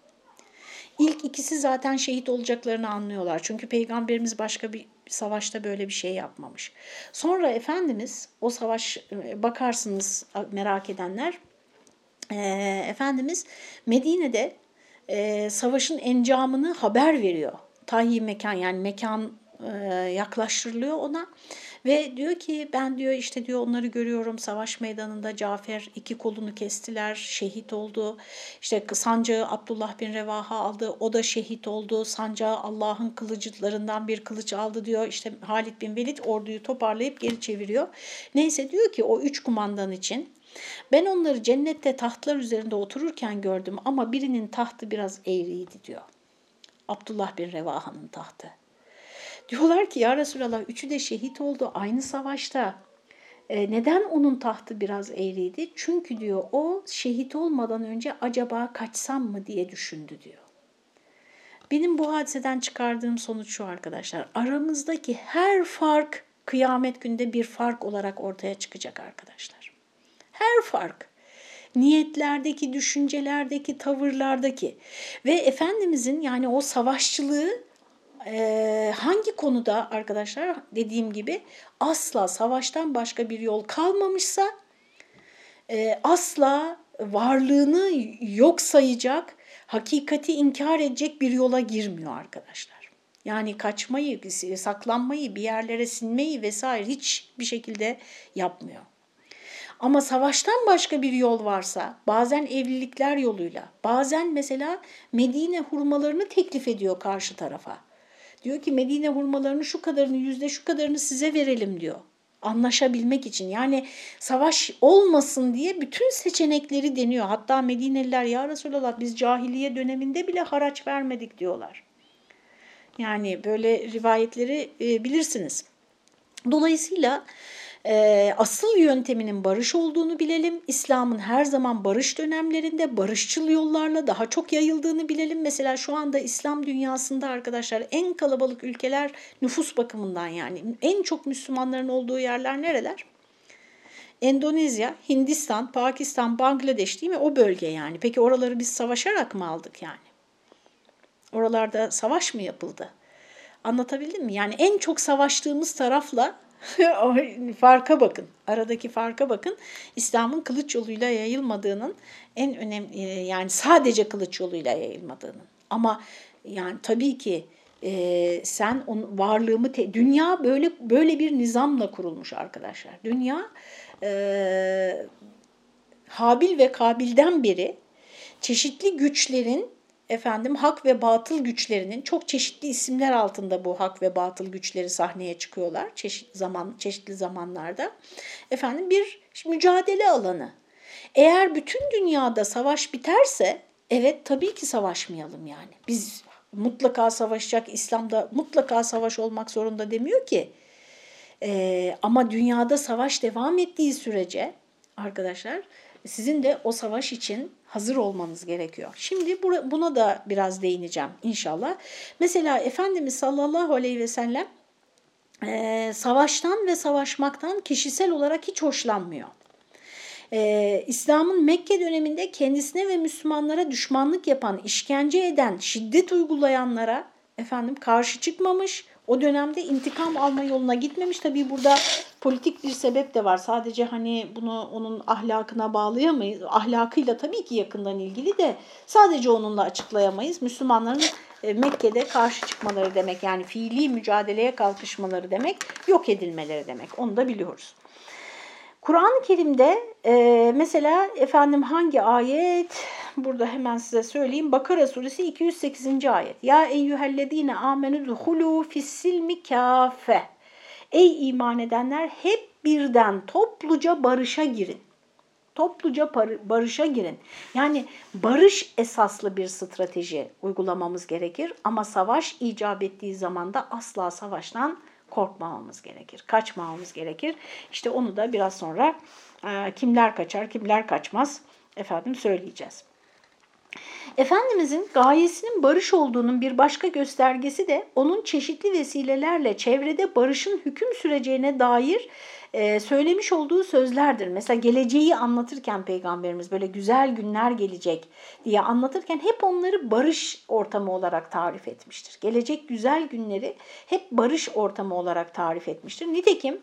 İlk ikisi zaten şehit olacaklarını anlıyorlar. Çünkü peygamberimiz başka bir savaşta böyle bir şey yapmamış. Sonra Efendimiz o savaş e, bakarsınız merak edenler e, Efendimiz Medine'de e, savaşın encamını haber veriyor. Tahi mekan yani mekan yaklaştırılıyor ona ve diyor ki ben diyor işte diyor onları görüyorum savaş meydanında Cafer iki kolunu kestiler, şehit oldu. İşte sancağı Abdullah bin Revaha aldı, o da şehit oldu. Sancağı Allah'ın kılıcılarından bir kılıç aldı diyor. İşte Halid bin Velid orduyu toparlayıp geri çeviriyor. Neyse diyor ki o üç kumandan için ben onları cennette tahtlar üzerinde otururken gördüm ama birinin tahtı biraz eğriydi diyor. Abdullah bin Revaha'nın tahtı. Diyorlar ki ya Resulallah üçü de şehit oldu aynı savaşta. E, neden onun tahtı biraz eğriydi? Çünkü diyor o şehit olmadan önce acaba kaçsam mı diye düşündü diyor. Benim bu hadiseden çıkardığım sonuç şu arkadaşlar. Aramızdaki her fark kıyamet günde bir fark olarak ortaya çıkacak arkadaşlar. Her fark niyetlerdeki, düşüncelerdeki, tavırlardaki ve Efendimizin yani o savaşçılığı e, hangi konuda arkadaşlar dediğim gibi asla savaştan başka bir yol kalmamışsa e, asla varlığını yok sayacak, hakikati inkar edecek bir yola girmiyor arkadaşlar. Yani kaçmayı, saklanmayı, bir yerlere sinmeyi vesaire hiçbir şekilde yapmıyor. Ama savaştan başka bir yol varsa, bazen evlilikler yoluyla, bazen mesela Medine hurmalarını teklif ediyor karşı tarafa. Diyor ki Medine hurmalarını şu kadarını yüzde şu kadarını size verelim diyor. Anlaşabilmek için yani savaş olmasın diye bütün seçenekleri deniyor. Hatta Medineliler ya Resulallah biz cahiliye döneminde bile haraç vermedik diyorlar. Yani böyle rivayetleri e, bilirsiniz. Dolayısıyla e, asıl yönteminin barış olduğunu bilelim. İslam'ın her zaman barış dönemlerinde barışçıl yollarla daha çok yayıldığını bilelim. Mesela şu anda İslam dünyasında arkadaşlar en kalabalık ülkeler nüfus bakımından yani en çok Müslümanların olduğu yerler nereler? Endonezya, Hindistan, Pakistan, Bangladeş değil mi? O bölge yani. Peki oraları biz savaşarak mı aldık yani? Oralarda savaş mı yapıldı? Anlatabildim mi? Yani en çok savaştığımız tarafla farka bakın. Aradaki farka bakın. İslam'ın kılıç yoluyla yayılmadığının en önemli yani sadece kılıç yoluyla yayılmadığının. Ama yani tabii ki e, sen onun varlığımı dünya böyle böyle bir nizamla kurulmuş arkadaşlar. Dünya e, Habil ve Kabil'den beri çeşitli güçlerin efendim hak ve batıl güçlerinin çok çeşitli isimler altında bu hak ve batıl güçleri sahneye çıkıyorlar çeşitli zaman çeşitli zamanlarda. Efendim bir mücadele alanı. Eğer bütün dünyada savaş biterse evet tabii ki savaşmayalım yani. Biz mutlaka savaşacak İslam'da mutlaka savaş olmak zorunda demiyor ki. Ee, ama dünyada savaş devam ettiği sürece arkadaşlar sizin de o savaş için hazır olmanız gerekiyor. Şimdi buna da biraz değineceğim inşallah. Mesela Efendimiz sallallahu aleyhi ve sellem e, savaştan ve savaşmaktan kişisel olarak hiç hoşlanmıyor. Ee, İslam'ın Mekke döneminde kendisine ve Müslümanlara düşmanlık yapan, işkence eden, şiddet uygulayanlara efendim karşı çıkmamış, o dönemde intikam alma yoluna gitmemiş. Tabii burada politik bir sebep de var. Sadece hani bunu onun ahlakına bağlayamayız. Ahlakıyla tabii ki yakından ilgili de sadece onunla açıklayamayız. Müslümanların e, Mekke'de karşı çıkmaları demek yani fiili mücadeleye kalkışmaları demek, yok edilmeleri demek. Onu da biliyoruz. Kur'an-ı Kerim'de e, mesela efendim hangi ayet? Burada hemen size söyleyeyim. Bakara suresi 208. ayet. Ya eyyühellezine amenü duhulu fissilmi kâfe. Ey iman edenler hep birden topluca barışa girin. Topluca barışa girin. Yani barış esaslı bir strateji uygulamamız gerekir ama savaş icap ettiği zaman da asla savaştan korkmamamız gerekir, kaçmamamız gerekir. İşte onu da biraz sonra kimler kaçar, kimler kaçmaz efendim söyleyeceğiz. Efendimizin gayesinin barış olduğunun bir başka göstergesi de onun çeşitli vesilelerle çevrede barışın hüküm süreceğine dair e, söylemiş olduğu sözlerdir. Mesela geleceği anlatırken peygamberimiz böyle güzel günler gelecek diye anlatırken hep onları barış ortamı olarak tarif etmiştir. Gelecek güzel günleri hep barış ortamı olarak tarif etmiştir. Nitekim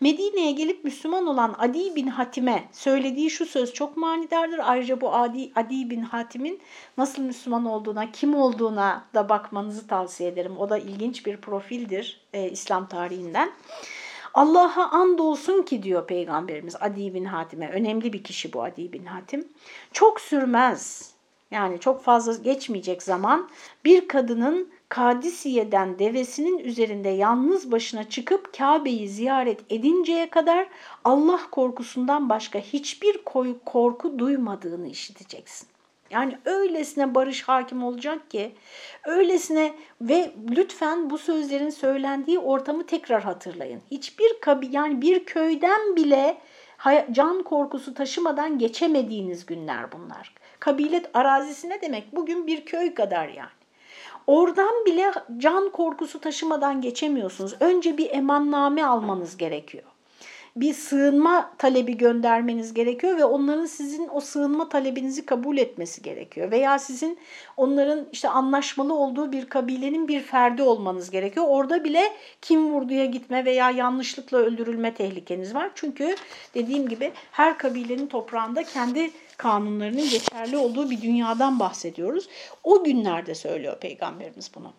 Medine'ye gelip Müslüman olan Adi bin Hatim'e söylediği şu söz çok manidardır. Ayrıca bu Adi, Adi bin Hatim'in nasıl Müslüman olduğuna, kim olduğuna da bakmanızı tavsiye ederim. O da ilginç bir profildir e, İslam tarihinden. Allah'a andolsun ki diyor Peygamberimiz Adi bin Hatim'e. Önemli bir kişi bu Adi bin Hatim. Çok sürmez. Yani çok fazla geçmeyecek zaman bir kadının Kadisiye'den devesinin üzerinde yalnız başına çıkıp Kabe'yi ziyaret edinceye kadar Allah korkusundan başka hiçbir korku duymadığını işiteceksin. Yani öylesine barış hakim olacak ki, öylesine ve lütfen bu sözlerin söylendiği ortamı tekrar hatırlayın. Hiçbir kabi yani bir köyden bile can korkusu taşımadan geçemediğiniz günler bunlar. Kabilet arazisi ne demek? Bugün bir köy kadar yani. Oradan bile can korkusu taşımadan geçemiyorsunuz. Önce bir emanname almanız gerekiyor bir sığınma talebi göndermeniz gerekiyor ve onların sizin o sığınma talebinizi kabul etmesi gerekiyor. Veya sizin onların işte anlaşmalı olduğu bir kabilenin bir ferdi olmanız gerekiyor. Orada bile kim vurduya gitme veya yanlışlıkla öldürülme tehlikeniz var. Çünkü dediğim gibi her kabilenin toprağında kendi kanunlarının geçerli olduğu bir dünyadan bahsediyoruz. O günlerde söylüyor Peygamberimiz bunu.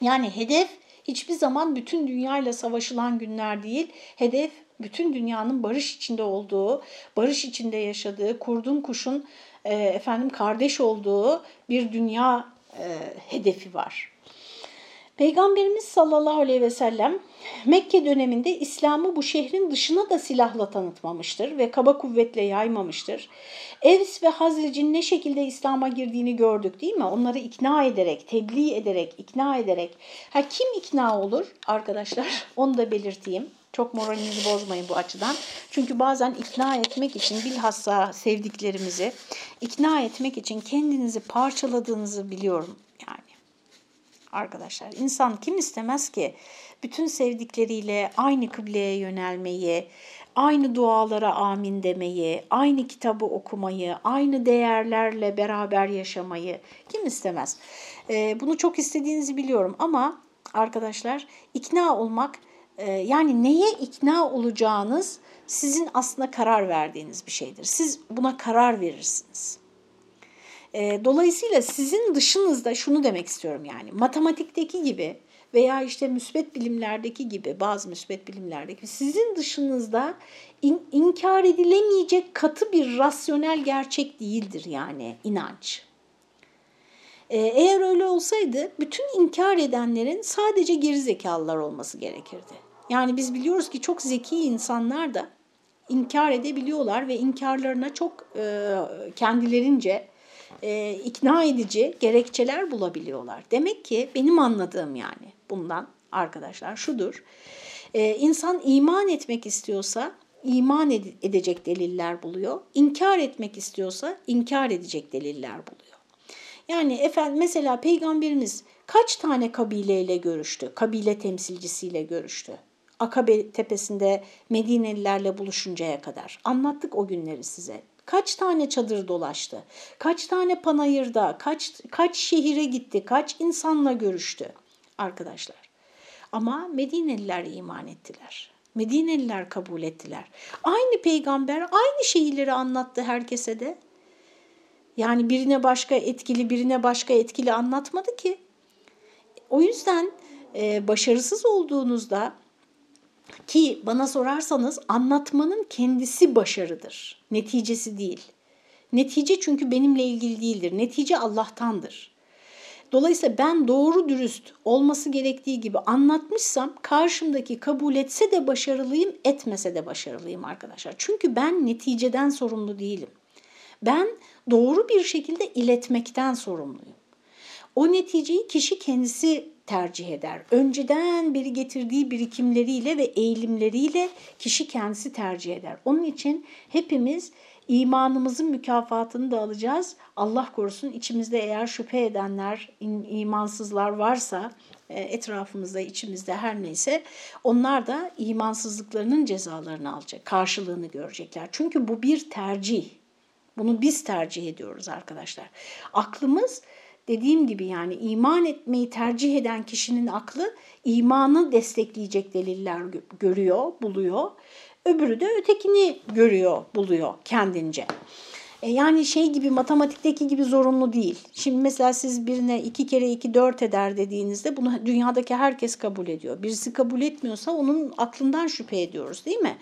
Yani hedef hiçbir zaman bütün dünyayla savaşılan günler değil. Hedef bütün dünyanın barış içinde olduğu, barış içinde yaşadığı, kurdun kuşun e, efendim kardeş olduğu bir dünya e, hedefi var. Peygamberimiz sallallahu aleyhi ve sellem Mekke döneminde İslam'ı bu şehrin dışına da silahla tanıtmamıştır ve kaba kuvvetle yaymamıştır. Evs ve Hazrec'in ne şekilde İslam'a girdiğini gördük değil mi? Onları ikna ederek, tebliğ ederek, ikna ederek. Ha kim ikna olur arkadaşlar? Onu da belirteyim. Çok moralinizi bozmayın bu açıdan. Çünkü bazen ikna etmek için bilhassa sevdiklerimizi ikna etmek için kendinizi parçaladığınızı biliyorum yani. Arkadaşlar insan kim istemez ki bütün sevdikleriyle aynı kıbleye yönelmeyi, aynı dualara amin demeyi, aynı kitabı okumayı, aynı değerlerle beraber yaşamayı kim istemez? Ee, bunu çok istediğinizi biliyorum ama arkadaşlar ikna olmak yani neye ikna olacağınız sizin aslında karar verdiğiniz bir şeydir. Siz buna karar verirsiniz. E, dolayısıyla sizin dışınızda şunu demek istiyorum yani matematikteki gibi veya işte müsbet bilimlerdeki gibi bazı müsbet bilimlerdeki sizin dışınızda in, inkar edilemeyecek katı bir rasyonel gerçek değildir yani inanç. Ee, eğer öyle olsaydı bütün inkar edenlerin sadece gerizekalılar olması gerekirdi. Yani biz biliyoruz ki çok zeki insanlar da inkar edebiliyorlar ve inkarlarına çok e, kendilerince e, ikna edici gerekçeler bulabiliyorlar. Demek ki benim anladığım yani bundan arkadaşlar şudur. E, insan iman etmek istiyorsa iman ed edecek deliller buluyor. İnkar etmek istiyorsa inkar edecek deliller buluyor. Yani efendim mesela peygamberimiz kaç tane kabileyle görüştü? Kabile temsilcisiyle görüştü. Akabe tepesinde Medinelilerle buluşuncaya kadar. Anlattık o günleri size. Kaç tane çadır dolaştı? Kaç tane panayırda, kaç kaç şehire gitti, kaç insanla görüştü arkadaşlar. Ama Medineliler iman ettiler. Medineliler kabul ettiler. Aynı peygamber aynı şeyleri anlattı herkese de. Yani birine başka etkili, birine başka etkili anlatmadı ki. O yüzden e, başarısız olduğunuzda ki bana sorarsanız anlatmanın kendisi başarıdır, neticesi değil. Netice çünkü benimle ilgili değildir. Netice Allah'tandır. Dolayısıyla ben doğru dürüst olması gerektiği gibi anlatmışsam karşımdaki kabul etse de başarılıyım, etmese de başarılıyım arkadaşlar. Çünkü ben neticeden sorumlu değilim. Ben doğru bir şekilde iletmekten sorumluyum. O neticeyi kişi kendisi tercih eder. Önceden beri getirdiği birikimleriyle ve eğilimleriyle kişi kendisi tercih eder. Onun için hepimiz imanımızın mükafatını da alacağız. Allah korusun içimizde eğer şüphe edenler, imansızlar varsa e, etrafımızda, içimizde her neyse onlar da imansızlıklarının cezalarını alacak, karşılığını görecekler. Çünkü bu bir tercih. Bunu biz tercih ediyoruz arkadaşlar. Aklımız dediğim gibi yani iman etmeyi tercih eden kişinin aklı imanı destekleyecek deliller görüyor, buluyor. Öbürü de ötekini görüyor, buluyor kendince. E yani şey gibi matematikteki gibi zorunlu değil. Şimdi mesela siz birine iki kere iki dört eder dediğinizde bunu dünyadaki herkes kabul ediyor. Birisi kabul etmiyorsa onun aklından şüphe ediyoruz değil mi?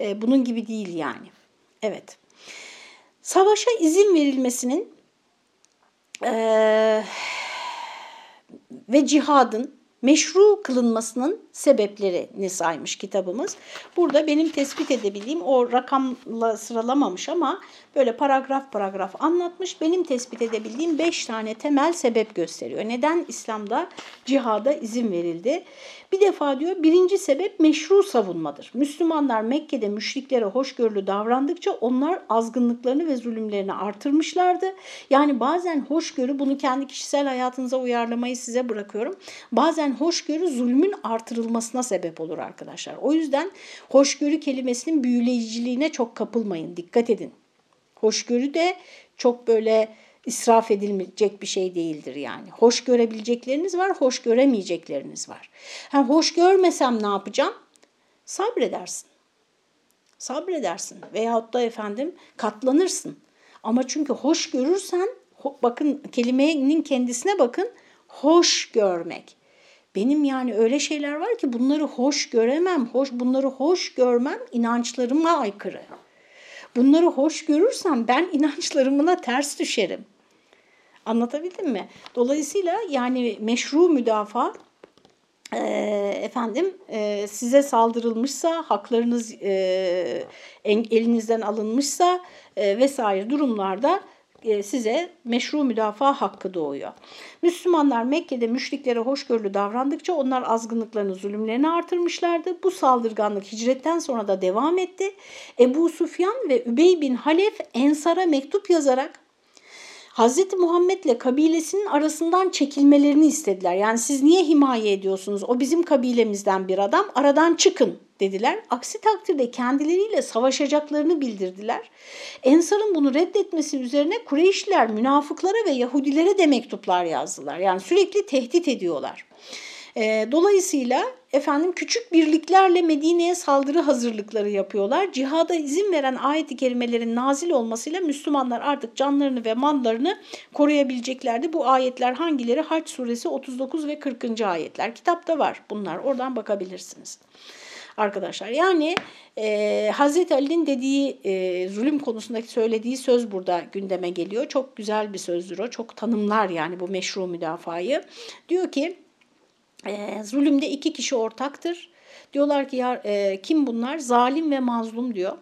E, bunun gibi değil yani. Evet. Savaşa izin verilmesinin e, ve cihadın meşru kılınmasının sebeplerini saymış kitabımız. Burada benim tespit edebildiğim o rakamla sıralamamış ama böyle paragraf paragraf anlatmış. Benim tespit edebildiğim beş tane temel sebep gösteriyor. Neden İslam'da cihada izin verildi? Bir defa diyor birinci sebep meşru savunmadır. Müslümanlar Mekke'de müşriklere hoşgörülü davrandıkça onlar azgınlıklarını ve zulümlerini artırmışlardı. Yani bazen hoşgörü bunu kendi kişisel hayatınıza uyarlamayı size bırakıyorum. Bazen hoşgörü zulmün artırılmasına sebep olur arkadaşlar. O yüzden hoşgörü kelimesinin büyüleyiciliğine çok kapılmayın. Dikkat edin. Hoşgörü de çok böyle israf edilecek bir şey değildir yani. Hoş görebilecekleriniz var, hoş göremeyecekleriniz var. Ha, hoş görmesem ne yapacağım? Sabredersin. Sabredersin veyahut da efendim katlanırsın. Ama çünkü hoş görürsen, bakın kelimenin kendisine bakın, hoş görmek. Benim yani öyle şeyler var ki bunları hoş göremem, hoş bunları hoş görmem inançlarıma aykırı. Bunları hoş görürsem ben inançlarımına ters düşerim. Anlatabildim mi? Dolayısıyla yani meşru müdafaa e, efendim e, size saldırılmışsa, haklarınız e, elinizden alınmışsa vesaire durumlarda size meşru müdafaa hakkı doğuyor. Müslümanlar Mekke'de müşriklere hoşgörülü davrandıkça onlar azgınlıklarını, zulümlerini artırmışlardı. Bu saldırganlık hicretten sonra da devam etti. Ebu Sufyan ve Übey bin Halef Ensar'a mektup yazarak Hz. Muhammed'le kabilesinin arasından çekilmelerini istediler. Yani siz niye himaye ediyorsunuz? O bizim kabilemizden bir adam. Aradan çıkın dediler. Aksi takdirde kendileriyle savaşacaklarını bildirdiler. Ensar'ın bunu reddetmesi üzerine Kureyşliler münafıklara ve Yahudilere de mektuplar yazdılar. Yani sürekli tehdit ediyorlar. E, dolayısıyla efendim küçük birliklerle Medine'ye saldırı hazırlıkları yapıyorlar. Cihada izin veren ayet-i kerimelerin nazil olmasıyla Müslümanlar artık canlarını ve mallarını koruyabileceklerdi. Bu ayetler hangileri? Haç suresi 39 ve 40. ayetler. Kitapta var bunlar. Oradan bakabilirsiniz arkadaşlar. Yani e, Hazreti Ali'nin dediği e, zulüm konusundaki söylediği söz burada gündeme geliyor. Çok güzel bir sözdür o. Çok tanımlar yani bu meşru müdafayı. Diyor ki e, zulümde iki kişi ortaktır. Diyorlar ki ya, e, kim bunlar? Zalim ve mazlum diyor.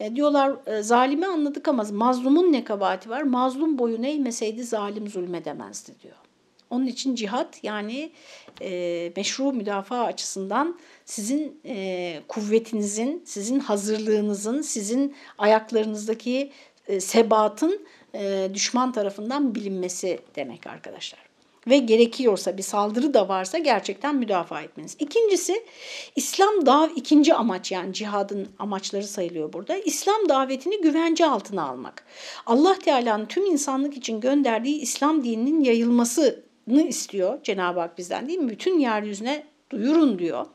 E, diyorlar e, zalimi anladık ama mazlumun ne kabahati var? Mazlum boyun eğmeseydi zalim zulmedemezdi diyor. Onun için cihat yani e, meşru müdafaa açısından sizin e, kuvvetinizin, sizin hazırlığınızın, sizin ayaklarınızdaki e, sebatın e, düşman tarafından bilinmesi demek arkadaşlar ve gerekiyorsa bir saldırı da varsa gerçekten müdafaa etmeniz. İkincisi İslam dav ikinci amaç yani cihadın amaçları sayılıyor burada. İslam davetini güvence altına almak. Allah Teala'nın tüm insanlık için gönderdiği İslam dininin yayılmasını istiyor Cenab-ı Hak bizden değil mi? Bütün yeryüzüne duyurun diyor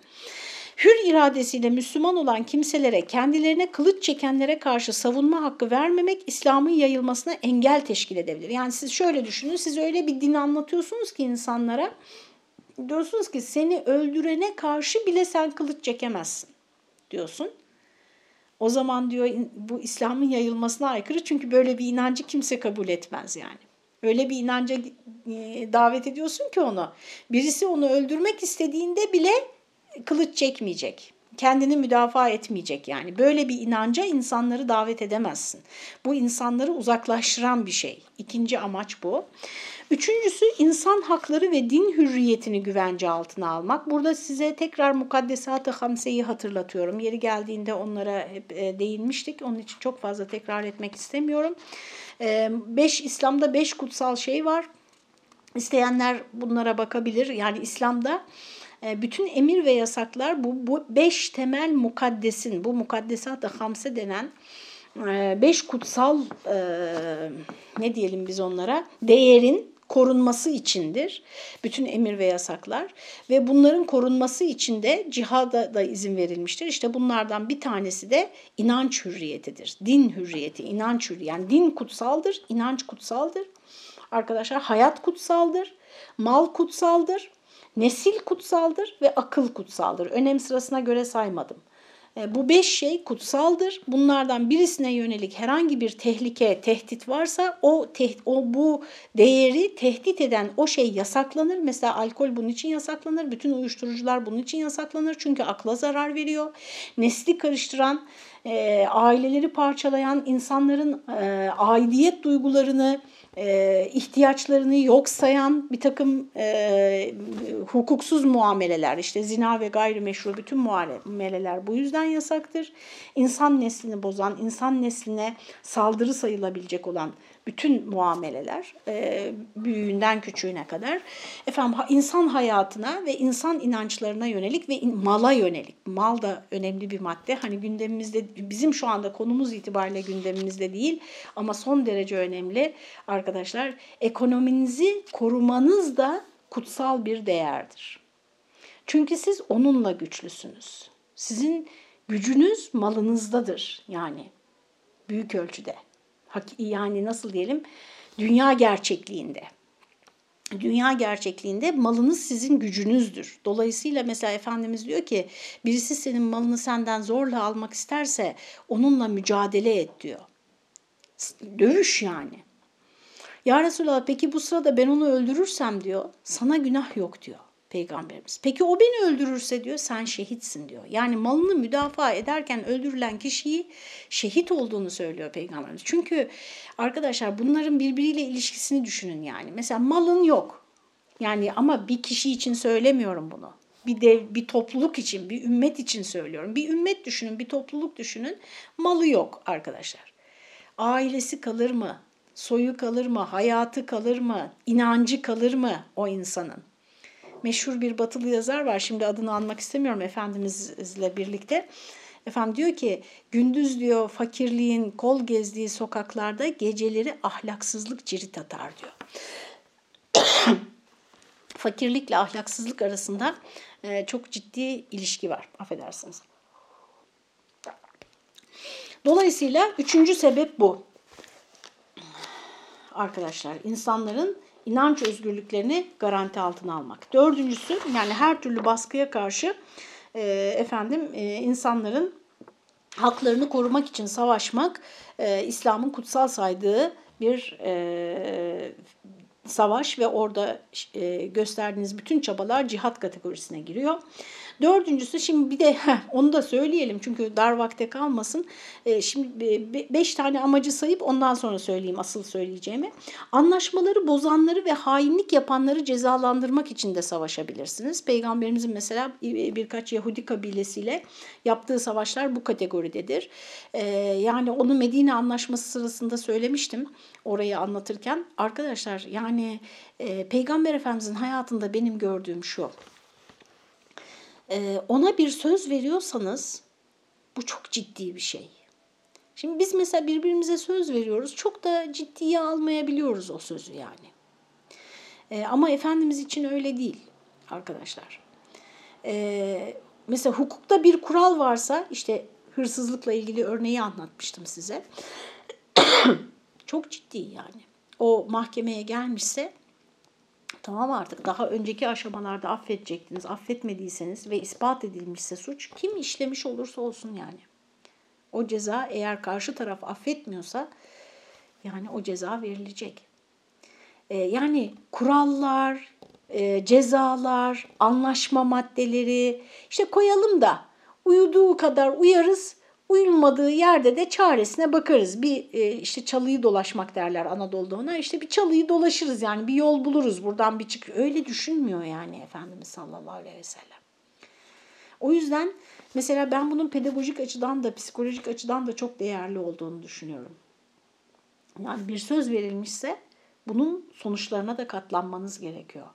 hür iradesiyle Müslüman olan kimselere kendilerine kılıç çekenlere karşı savunma hakkı vermemek İslam'ın yayılmasına engel teşkil edebilir. Yani siz şöyle düşünün siz öyle bir din anlatıyorsunuz ki insanlara diyorsunuz ki seni öldürene karşı bile sen kılıç çekemezsin diyorsun. O zaman diyor bu İslam'ın yayılmasına aykırı çünkü böyle bir inancı kimse kabul etmez yani. Öyle bir inanca e, davet ediyorsun ki onu. Birisi onu öldürmek istediğinde bile kılıç çekmeyecek. Kendini müdafaa etmeyecek yani. Böyle bir inanca insanları davet edemezsin. Bu insanları uzaklaştıran bir şey. İkinci amaç bu. Üçüncüsü insan hakları ve din hürriyetini güvence altına almak. Burada size tekrar mukaddesat-ı hamseyi hatırlatıyorum. Yeri geldiğinde onlara hep e, değinmiştik. Onun için çok fazla tekrar etmek istemiyorum. E, beş, İslam'da beş kutsal şey var. İsteyenler bunlara bakabilir. Yani İslam'da bütün emir ve yasaklar bu, bu beş temel mukaddesin, bu mukaddesat-ı hamse denen e, beş kutsal e, ne diyelim biz onlara değerin korunması içindir. Bütün emir ve yasaklar ve bunların korunması için de cihada da izin verilmiştir. İşte bunlardan bir tanesi de inanç hürriyetidir. Din hürriyeti, inanç hürriyeti. Yani din kutsaldır, inanç kutsaldır. Arkadaşlar hayat kutsaldır, mal kutsaldır, Nesil kutsaldır ve akıl kutsaldır. Önem sırasına göre saymadım. E, bu beş şey kutsaldır. Bunlardan birisine yönelik herhangi bir tehlike, tehdit varsa o, tehdit, o bu değeri tehdit eden o şey yasaklanır. Mesela alkol bunun için yasaklanır. Bütün uyuşturucular bunun için yasaklanır. Çünkü akla zarar veriyor. Nesli karıştıran, e, aileleri parçalayan, insanların e, aidiyet duygularını e, ihtiyaçlarını yok sayan bir takım e, hukuksuz muameleler, işte zina ve gayrimeşru bütün muameleler bu yüzden yasaktır. İnsan neslini bozan, insan nesline saldırı sayılabilecek olan bütün muameleler e, büyüğünden küçüğüne kadar efendim insan hayatına ve insan inançlarına yönelik ve mala yönelik. Mal da önemli bir madde. Hani gündemimizde bizim şu anda konumuz itibariyle gündemimizde değil ama son derece önemli arkadaşlar. Ekonominizi korumanız da kutsal bir değerdir. Çünkü siz onunla güçlüsünüz. Sizin gücünüz malınızdadır yani büyük ölçüde yani nasıl diyelim dünya gerçekliğinde. Dünya gerçekliğinde malınız sizin gücünüzdür. Dolayısıyla mesela Efendimiz diyor ki birisi senin malını senden zorla almak isterse onunla mücadele et diyor. Dövüş yani. Ya Resulallah peki bu sırada ben onu öldürürsem diyor sana günah yok diyor. Peygamberimiz. Peki o beni öldürürse diyor sen şehitsin diyor. Yani malını müdafaa ederken öldürülen kişiyi şehit olduğunu söylüyor peygamberimiz. Çünkü arkadaşlar bunların birbiriyle ilişkisini düşünün yani. Mesela malın yok. Yani ama bir kişi için söylemiyorum bunu. Bir dev, bir topluluk için, bir ümmet için söylüyorum. Bir ümmet düşünün, bir topluluk düşünün. Malı yok arkadaşlar. Ailesi kalır mı? Soyu kalır mı? Hayatı kalır mı? inancı kalır mı o insanın? Meşhur bir batılı yazar var. Şimdi adını almak istemiyorum Efendimizle birlikte. Efendim diyor ki gündüz diyor fakirliğin kol gezdiği sokaklarda geceleri ahlaksızlık cirit atar diyor. Fakirlikle ahlaksızlık arasında e, çok ciddi ilişki var. Affedersiniz. Dolayısıyla üçüncü sebep bu. Arkadaşlar insanların inanç özgürlüklerini garanti altına almak. Dördüncüsü yani her türlü baskıya karşı e, efendim e, insanların haklarını korumak için savaşmak e, İslam'ın kutsal saydığı bir e, savaş ve orada e, gösterdiğiniz bütün çabalar cihat kategorisine giriyor. Dördüncüsü şimdi bir de heh, onu da söyleyelim çünkü dar vakte kalmasın. E, şimdi be, beş tane amacı sayıp ondan sonra söyleyeyim asıl söyleyeceğimi. Anlaşmaları bozanları ve hainlik yapanları cezalandırmak için de savaşabilirsiniz. Peygamberimizin mesela birkaç Yahudi kabilesiyle yaptığı savaşlar bu kategoridedir. E, yani onu Medine Anlaşması sırasında söylemiştim orayı anlatırken. Arkadaşlar yani e, Peygamber Efendimizin hayatında benim gördüğüm şu e, ona bir söz veriyorsanız bu çok ciddi bir şey. Şimdi biz mesela birbirimize söz veriyoruz. Çok da ciddiye almayabiliyoruz o sözü yani. E, ama Efendimiz için öyle değil arkadaşlar. E, mesela hukukta bir kural varsa işte hırsızlıkla ilgili örneği anlatmıştım size. çok ciddi yani. O mahkemeye gelmişse Tamam artık daha önceki aşamalarda affedecektiniz. Affetmediyseniz ve ispat edilmişse suç kim işlemiş olursa olsun yani. O ceza eğer karşı taraf affetmiyorsa yani o ceza verilecek. Ee, yani kurallar, e, cezalar, anlaşma maddeleri işte koyalım da uyuduğu kadar uyarız Uyulmadığı yerde de çaresine bakarız. Bir e, işte çalıyı dolaşmak derler Anadolu'da ona. İşte bir çalıyı dolaşırız yani bir yol buluruz buradan bir çık. Öyle düşünmüyor yani Efendimiz sallallahu aleyhi ve sellem. O yüzden mesela ben bunun pedagojik açıdan da psikolojik açıdan da çok değerli olduğunu düşünüyorum. Yani bir söz verilmişse bunun sonuçlarına da katlanmanız gerekiyor.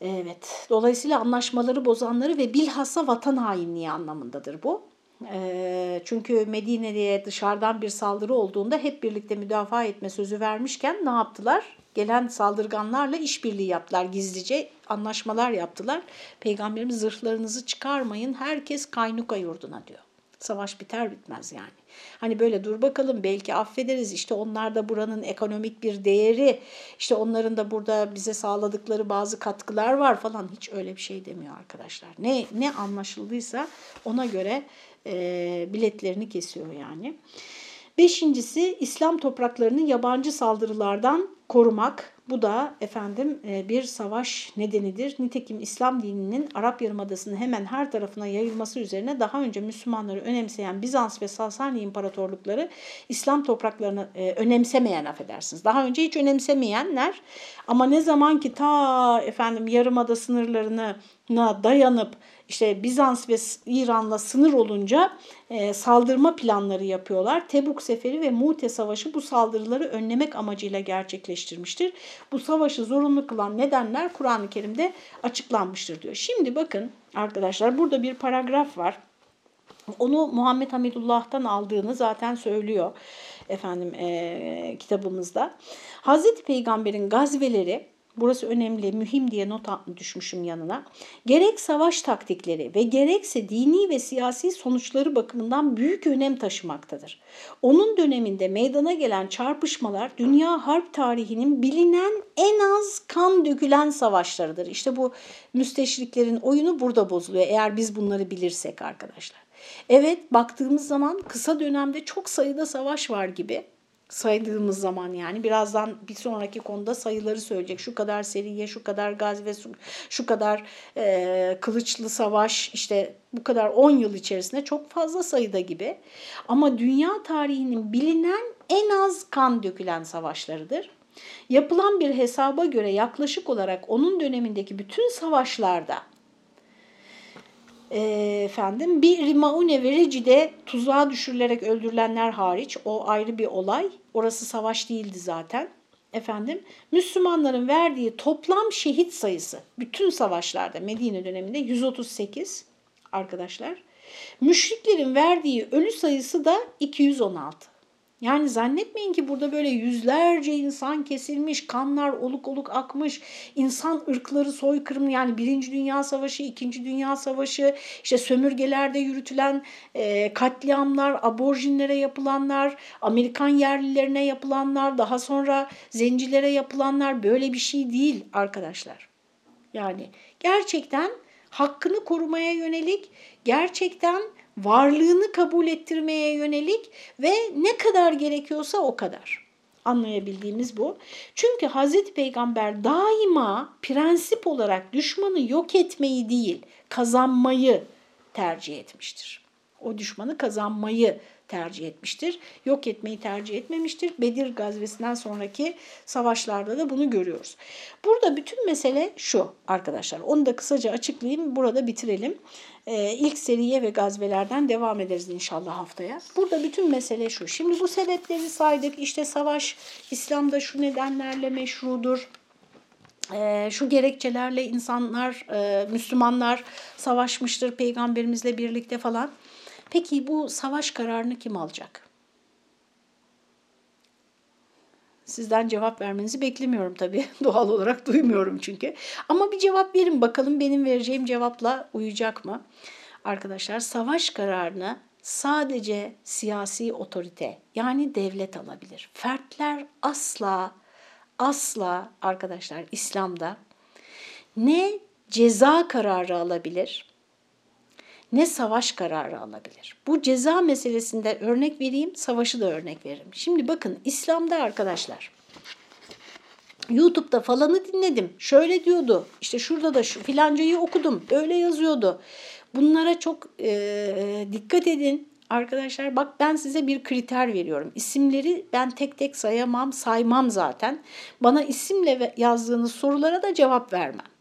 Evet, dolayısıyla anlaşmaları bozanları ve bilhassa vatan hainliği anlamındadır bu. Çünkü Medine'ye dışarıdan bir saldırı olduğunda hep birlikte müdafaa etme sözü vermişken ne yaptılar? Gelen saldırganlarla işbirliği yaptılar gizlice anlaşmalar yaptılar. Peygamberimiz zırhlarınızı çıkarmayın herkes kaynuka yurduna diyor. Savaş biter bitmez yani. Hani böyle dur bakalım belki affederiz işte onlar da buranın ekonomik bir değeri işte onların da burada bize sağladıkları bazı katkılar var falan hiç öyle bir şey demiyor arkadaşlar. Ne, ne anlaşıldıysa ona göre e, biletlerini kesiyor yani. Beşincisi İslam topraklarını yabancı saldırılardan korumak. Bu da efendim e, bir savaş nedenidir. Nitekim İslam dininin Arap Yarımadası'nın hemen her tarafına yayılması üzerine daha önce Müslümanları önemseyen Bizans ve Sasani imparatorlukları İslam topraklarını e, önemsemeyen affedersiniz. Daha önce hiç önemsemeyenler ama ne zaman ki ta efendim Yarımada sınırlarına dayanıp işte Bizans ve İran'la sınır olunca e, saldırma planları yapıyorlar. Tebuk Seferi ve Mute Savaşı bu saldırıları önlemek amacıyla gerçekleştirmiştir. Bu savaşı zorunlu kılan nedenler Kur'an-ı Kerim'de açıklanmıştır diyor. Şimdi bakın arkadaşlar burada bir paragraf var. Onu Muhammed Hamidullah'tan aldığını zaten söylüyor efendim e, kitabımızda. Hazreti Peygamber'in gazveleri burası önemli, mühim diye not düşmüşüm yanına. Gerek savaş taktikleri ve gerekse dini ve siyasi sonuçları bakımından büyük önem taşımaktadır. Onun döneminde meydana gelen çarpışmalar dünya harp tarihinin bilinen en az kan dökülen savaşlarıdır. İşte bu müsteşriklerin oyunu burada bozuluyor eğer biz bunları bilirsek arkadaşlar. Evet baktığımız zaman kısa dönemde çok sayıda savaş var gibi saydığımız zaman yani birazdan bir sonraki konuda sayıları söyleyecek. Şu kadar seriye, şu kadar gaz ve şu kadar e, kılıçlı savaş işte bu kadar 10 yıl içerisinde çok fazla sayıda gibi. Ama dünya tarihinin bilinen en az kan dökülen savaşlarıdır. Yapılan bir hesaba göre yaklaşık olarak onun dönemindeki bütün savaşlarda efendim bir Maune ve Reci'de tuzağa düşürülerek öldürülenler hariç o ayrı bir olay. Orası savaş değildi zaten. Efendim Müslümanların verdiği toplam şehit sayısı bütün savaşlarda Medine döneminde 138 arkadaşlar. Müşriklerin verdiği ölü sayısı da 216. Yani zannetmeyin ki burada böyle yüzlerce insan kesilmiş, kanlar oluk oluk akmış, insan ırkları soykırım yani Birinci Dünya Savaşı, İkinci Dünya Savaşı, işte sömürgelerde yürütülen e, katliamlar, aborjinlere yapılanlar, Amerikan yerlilerine yapılanlar, daha sonra zencilere yapılanlar böyle bir şey değil arkadaşlar. Yani gerçekten hakkını korumaya yönelik, gerçekten varlığını kabul ettirmeye yönelik ve ne kadar gerekiyorsa o kadar. Anlayabildiğimiz bu. Çünkü Hazreti Peygamber daima prensip olarak düşmanı yok etmeyi değil, kazanmayı tercih etmiştir. O düşmanı kazanmayı tercih etmiştir. Yok etmeyi tercih etmemiştir. Bedir gazvesinden sonraki savaşlarda da bunu görüyoruz. Burada bütün mesele şu arkadaşlar. Onu da kısaca açıklayayım. Burada bitirelim. Ee, ilk seriye ve gazvelerden devam ederiz inşallah haftaya. Burada bütün mesele şu. Şimdi bu sebepleri saydık. İşte savaş İslam'da şu nedenlerle meşrudur. Ee, şu gerekçelerle insanlar, e, Müslümanlar savaşmıştır peygamberimizle birlikte falan. Peki bu savaş kararını kim alacak? Sizden cevap vermenizi beklemiyorum tabii. Doğal olarak duymuyorum çünkü. Ama bir cevap verin bakalım benim vereceğim cevapla uyacak mı? Arkadaşlar savaş kararını sadece siyasi otorite yani devlet alabilir. Fertler asla asla arkadaşlar İslam'da ne ceza kararı alabilir ne savaş kararı alabilir. Bu ceza meselesinde örnek vereyim, savaşı da örnek veririm. Şimdi bakın İslam'da arkadaşlar YouTube'da falanı dinledim. Şöyle diyordu. İşte şurada da şu filancayı okudum. Öyle yazıyordu. Bunlara çok e, dikkat edin. Arkadaşlar bak ben size bir kriter veriyorum. İsimleri ben tek tek sayamam, saymam zaten. Bana isimle yazdığınız sorulara da cevap vermem.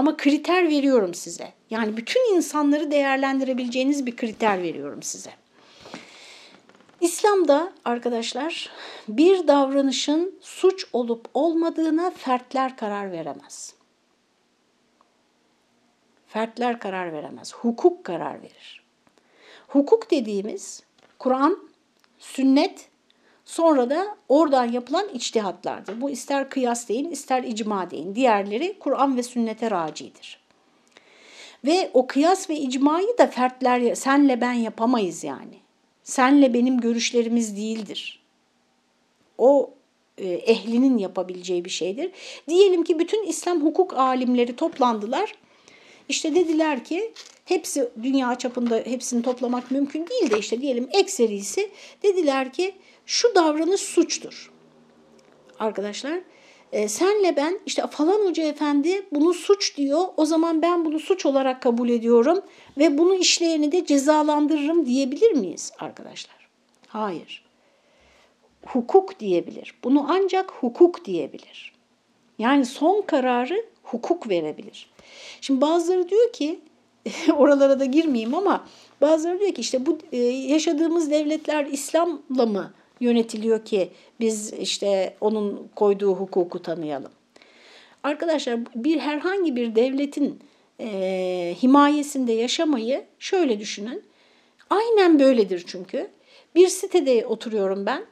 Ama kriter veriyorum size. Yani bütün insanları değerlendirebileceğiniz bir kriter veriyorum size. İslam'da arkadaşlar bir davranışın suç olup olmadığına fertler karar veremez. Fertler karar veremez. Hukuk karar verir. Hukuk dediğimiz Kur'an, sünnet Sonra da oradan yapılan içtihatlardır. Bu ister kıyas deyin, ister icma deyin. Diğerleri Kur'an ve sünnete racidir. Ve o kıyas ve icmayı da fertler, senle ben yapamayız yani. Senle benim görüşlerimiz değildir. O e, ehlinin yapabileceği bir şeydir. Diyelim ki bütün İslam hukuk alimleri toplandılar. İşte dediler ki hepsi dünya çapında hepsini toplamak mümkün değil de işte diyelim ekserisi dediler ki şu davranış suçtur. Arkadaşlar e, senle ben işte falan hoca efendi bunu suç diyor o zaman ben bunu suç olarak kabul ediyorum ve bunu işleyeni de cezalandırırım diyebilir miyiz arkadaşlar? Hayır. Hukuk diyebilir. Bunu ancak hukuk diyebilir. Yani son kararı hukuk verebilir. Şimdi bazıları diyor ki oralara da girmeyeyim ama bazıları diyor ki işte bu e, yaşadığımız devletler İslam'la mı yönetiliyor ki biz işte onun koyduğu hukuku tanıyalım. Arkadaşlar bir herhangi bir devletin e, himayesinde yaşamayı şöyle düşünün. Aynen böyledir çünkü. Bir sitede oturuyorum ben.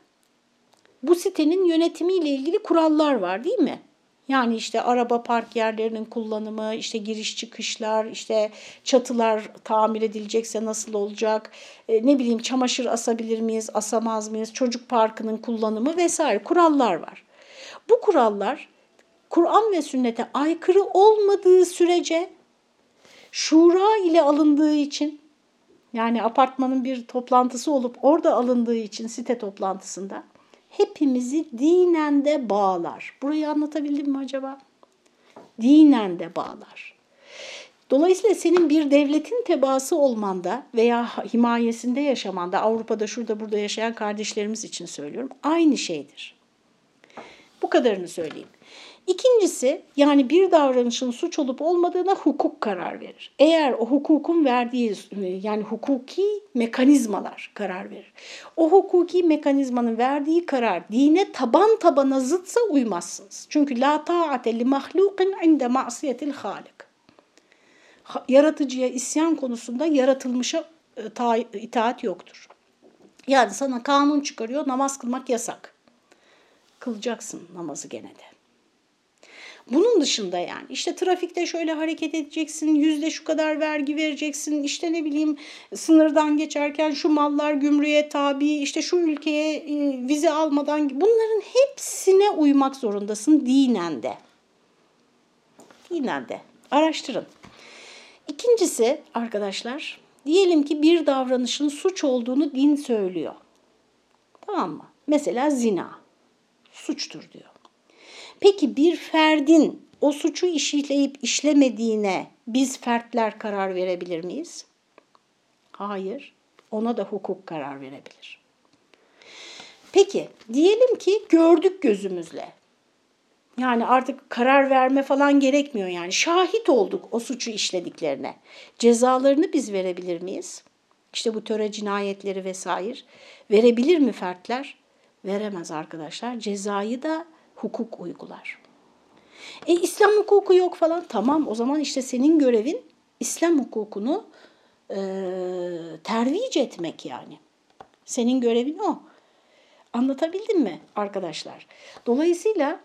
Bu sitenin yönetimiyle ilgili kurallar var değil mi? Yani işte araba park yerlerinin kullanımı, işte giriş çıkışlar, işte çatılar tamir edilecekse nasıl olacak, e, ne bileyim çamaşır asabilir miyiz, asamaz mıyız, çocuk parkının kullanımı vesaire kurallar var. Bu kurallar Kur'an ve sünnete aykırı olmadığı sürece şura ile alındığı için yani apartmanın bir toplantısı olup orada alındığı için site toplantısında hepimizi dinen de bağlar. Burayı anlatabildim mi acaba? Dinen de bağlar. Dolayısıyla senin bir devletin tebaası olmanda veya himayesinde yaşamanda, Avrupa'da şurada burada yaşayan kardeşlerimiz için söylüyorum, aynı şeydir. Bu kadarını söyleyeyim. İkincisi yani bir davranışın suç olup olmadığına hukuk karar verir. Eğer o hukukun verdiği yani hukuki mekanizmalar karar verir. O hukuki mekanizmanın verdiği karar dine taban tabana zıtsa uymazsınız. Çünkü la ta'ate li mahlukin inde ma'siyetil halik. Yaratıcıya isyan konusunda yaratılmışa e, itaat yoktur. Yani sana kanun çıkarıyor namaz kılmak yasak. Kılacaksın namazı gene de. Bunun dışında yani işte trafikte şöyle hareket edeceksin, yüzde şu kadar vergi vereceksin, işte ne bileyim sınırdan geçerken şu mallar gümrüğe tabi, işte şu ülkeye e, vize almadan bunların hepsine uymak zorundasın dinen de. Dinen de. Araştırın. İkincisi arkadaşlar, diyelim ki bir davranışın suç olduğunu din söylüyor. Tamam mı? Mesela zina. Suçtur diyor. Peki bir ferdin o suçu işleyip işlemediğine biz fertler karar verebilir miyiz? Hayır. Ona da hukuk karar verebilir. Peki diyelim ki gördük gözümüzle. Yani artık karar verme falan gerekmiyor yani. Şahit olduk o suçu işlediklerine. Cezalarını biz verebilir miyiz? İşte bu töre cinayetleri vesaire. Verebilir mi fertler? Veremez arkadaşlar. Cezayı da hukuk uygular. E İslam hukuku yok falan. Tamam o zaman işte senin görevin İslam hukukunu e, tervic etmek yani. Senin görevin o. Anlatabildim mi arkadaşlar? Dolayısıyla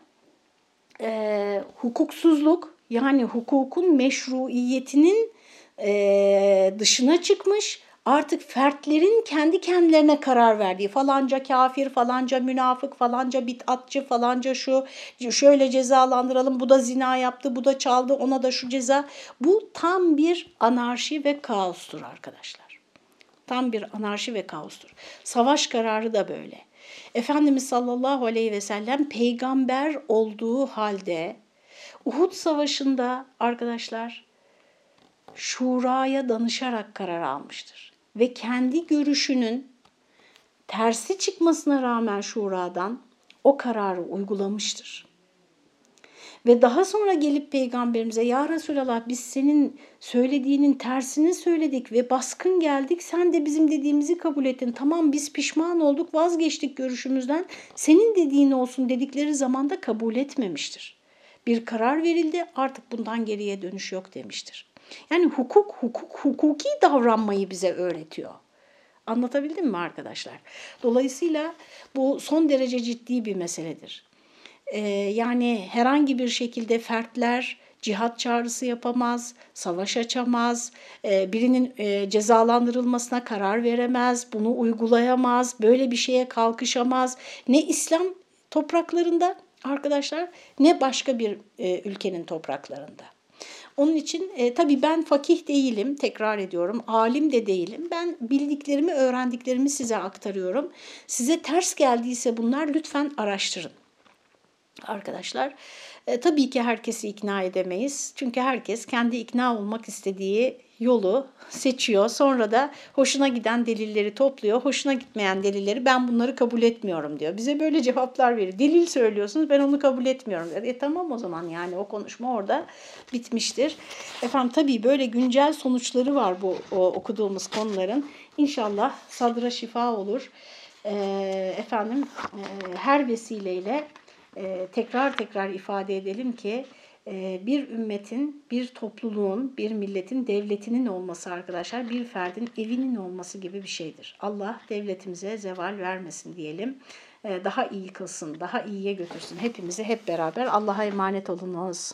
e, hukuksuzluk yani hukukun meşruiyetinin e, dışına çıkmış artık fertlerin kendi kendilerine karar verdiği falanca kafir, falanca münafık, falanca bitatçı, falanca şu şöyle cezalandıralım, bu da zina yaptı, bu da çaldı, ona da şu ceza. Bu tam bir anarşi ve kaostur arkadaşlar. Tam bir anarşi ve kaostur. Savaş kararı da böyle. Efendimiz sallallahu aleyhi ve sellem peygamber olduğu halde Uhud Savaşı'nda arkadaşlar şuraya danışarak karar almıştır ve kendi görüşünün tersi çıkmasına rağmen şuradan o kararı uygulamıştır. Ve daha sonra gelip peygamberimize ya Resulallah biz senin söylediğinin tersini söyledik ve baskın geldik sen de bizim dediğimizi kabul ettin. Tamam biz pişman olduk vazgeçtik görüşümüzden senin dediğin olsun dedikleri zaman da kabul etmemiştir. Bir karar verildi artık bundan geriye dönüş yok demiştir. Yani hukuk, hukuk, hukuki davranmayı bize öğretiyor. Anlatabildim mi arkadaşlar? Dolayısıyla bu son derece ciddi bir meseledir. Ee, yani herhangi bir şekilde fertler cihat çağrısı yapamaz, savaş açamaz, e, birinin e, cezalandırılmasına karar veremez, bunu uygulayamaz, böyle bir şeye kalkışamaz. Ne İslam topraklarında arkadaşlar ne başka bir e, ülkenin topraklarında. Onun için e, tabii ben fakih değilim, tekrar ediyorum, alim de değilim. Ben bildiklerimi, öğrendiklerimi size aktarıyorum. Size ters geldiyse bunlar lütfen araştırın. Arkadaşlar, e, tabii ki herkesi ikna edemeyiz. Çünkü herkes kendi ikna olmak istediği yolu seçiyor. Sonra da hoşuna giden delilleri topluyor. Hoşuna gitmeyen delilleri ben bunları kabul etmiyorum diyor. Bize böyle cevaplar veriyor. Delil söylüyorsunuz ben onu kabul etmiyorum diyor. E tamam o zaman yani o konuşma orada bitmiştir. Efendim tabii böyle güncel sonuçları var bu o, okuduğumuz konuların. İnşallah sadra şifa olur. E, efendim e, her vesileyle e, tekrar tekrar ifade edelim ki bir ümmetin, bir topluluğun, bir milletin devletinin olması arkadaşlar bir ferdin evinin olması gibi bir şeydir. Allah devletimize zeval vermesin diyelim. E, daha iyi kılsın, daha iyiye götürsün. Hepimizi hep beraber Allah'a emanet olunuz.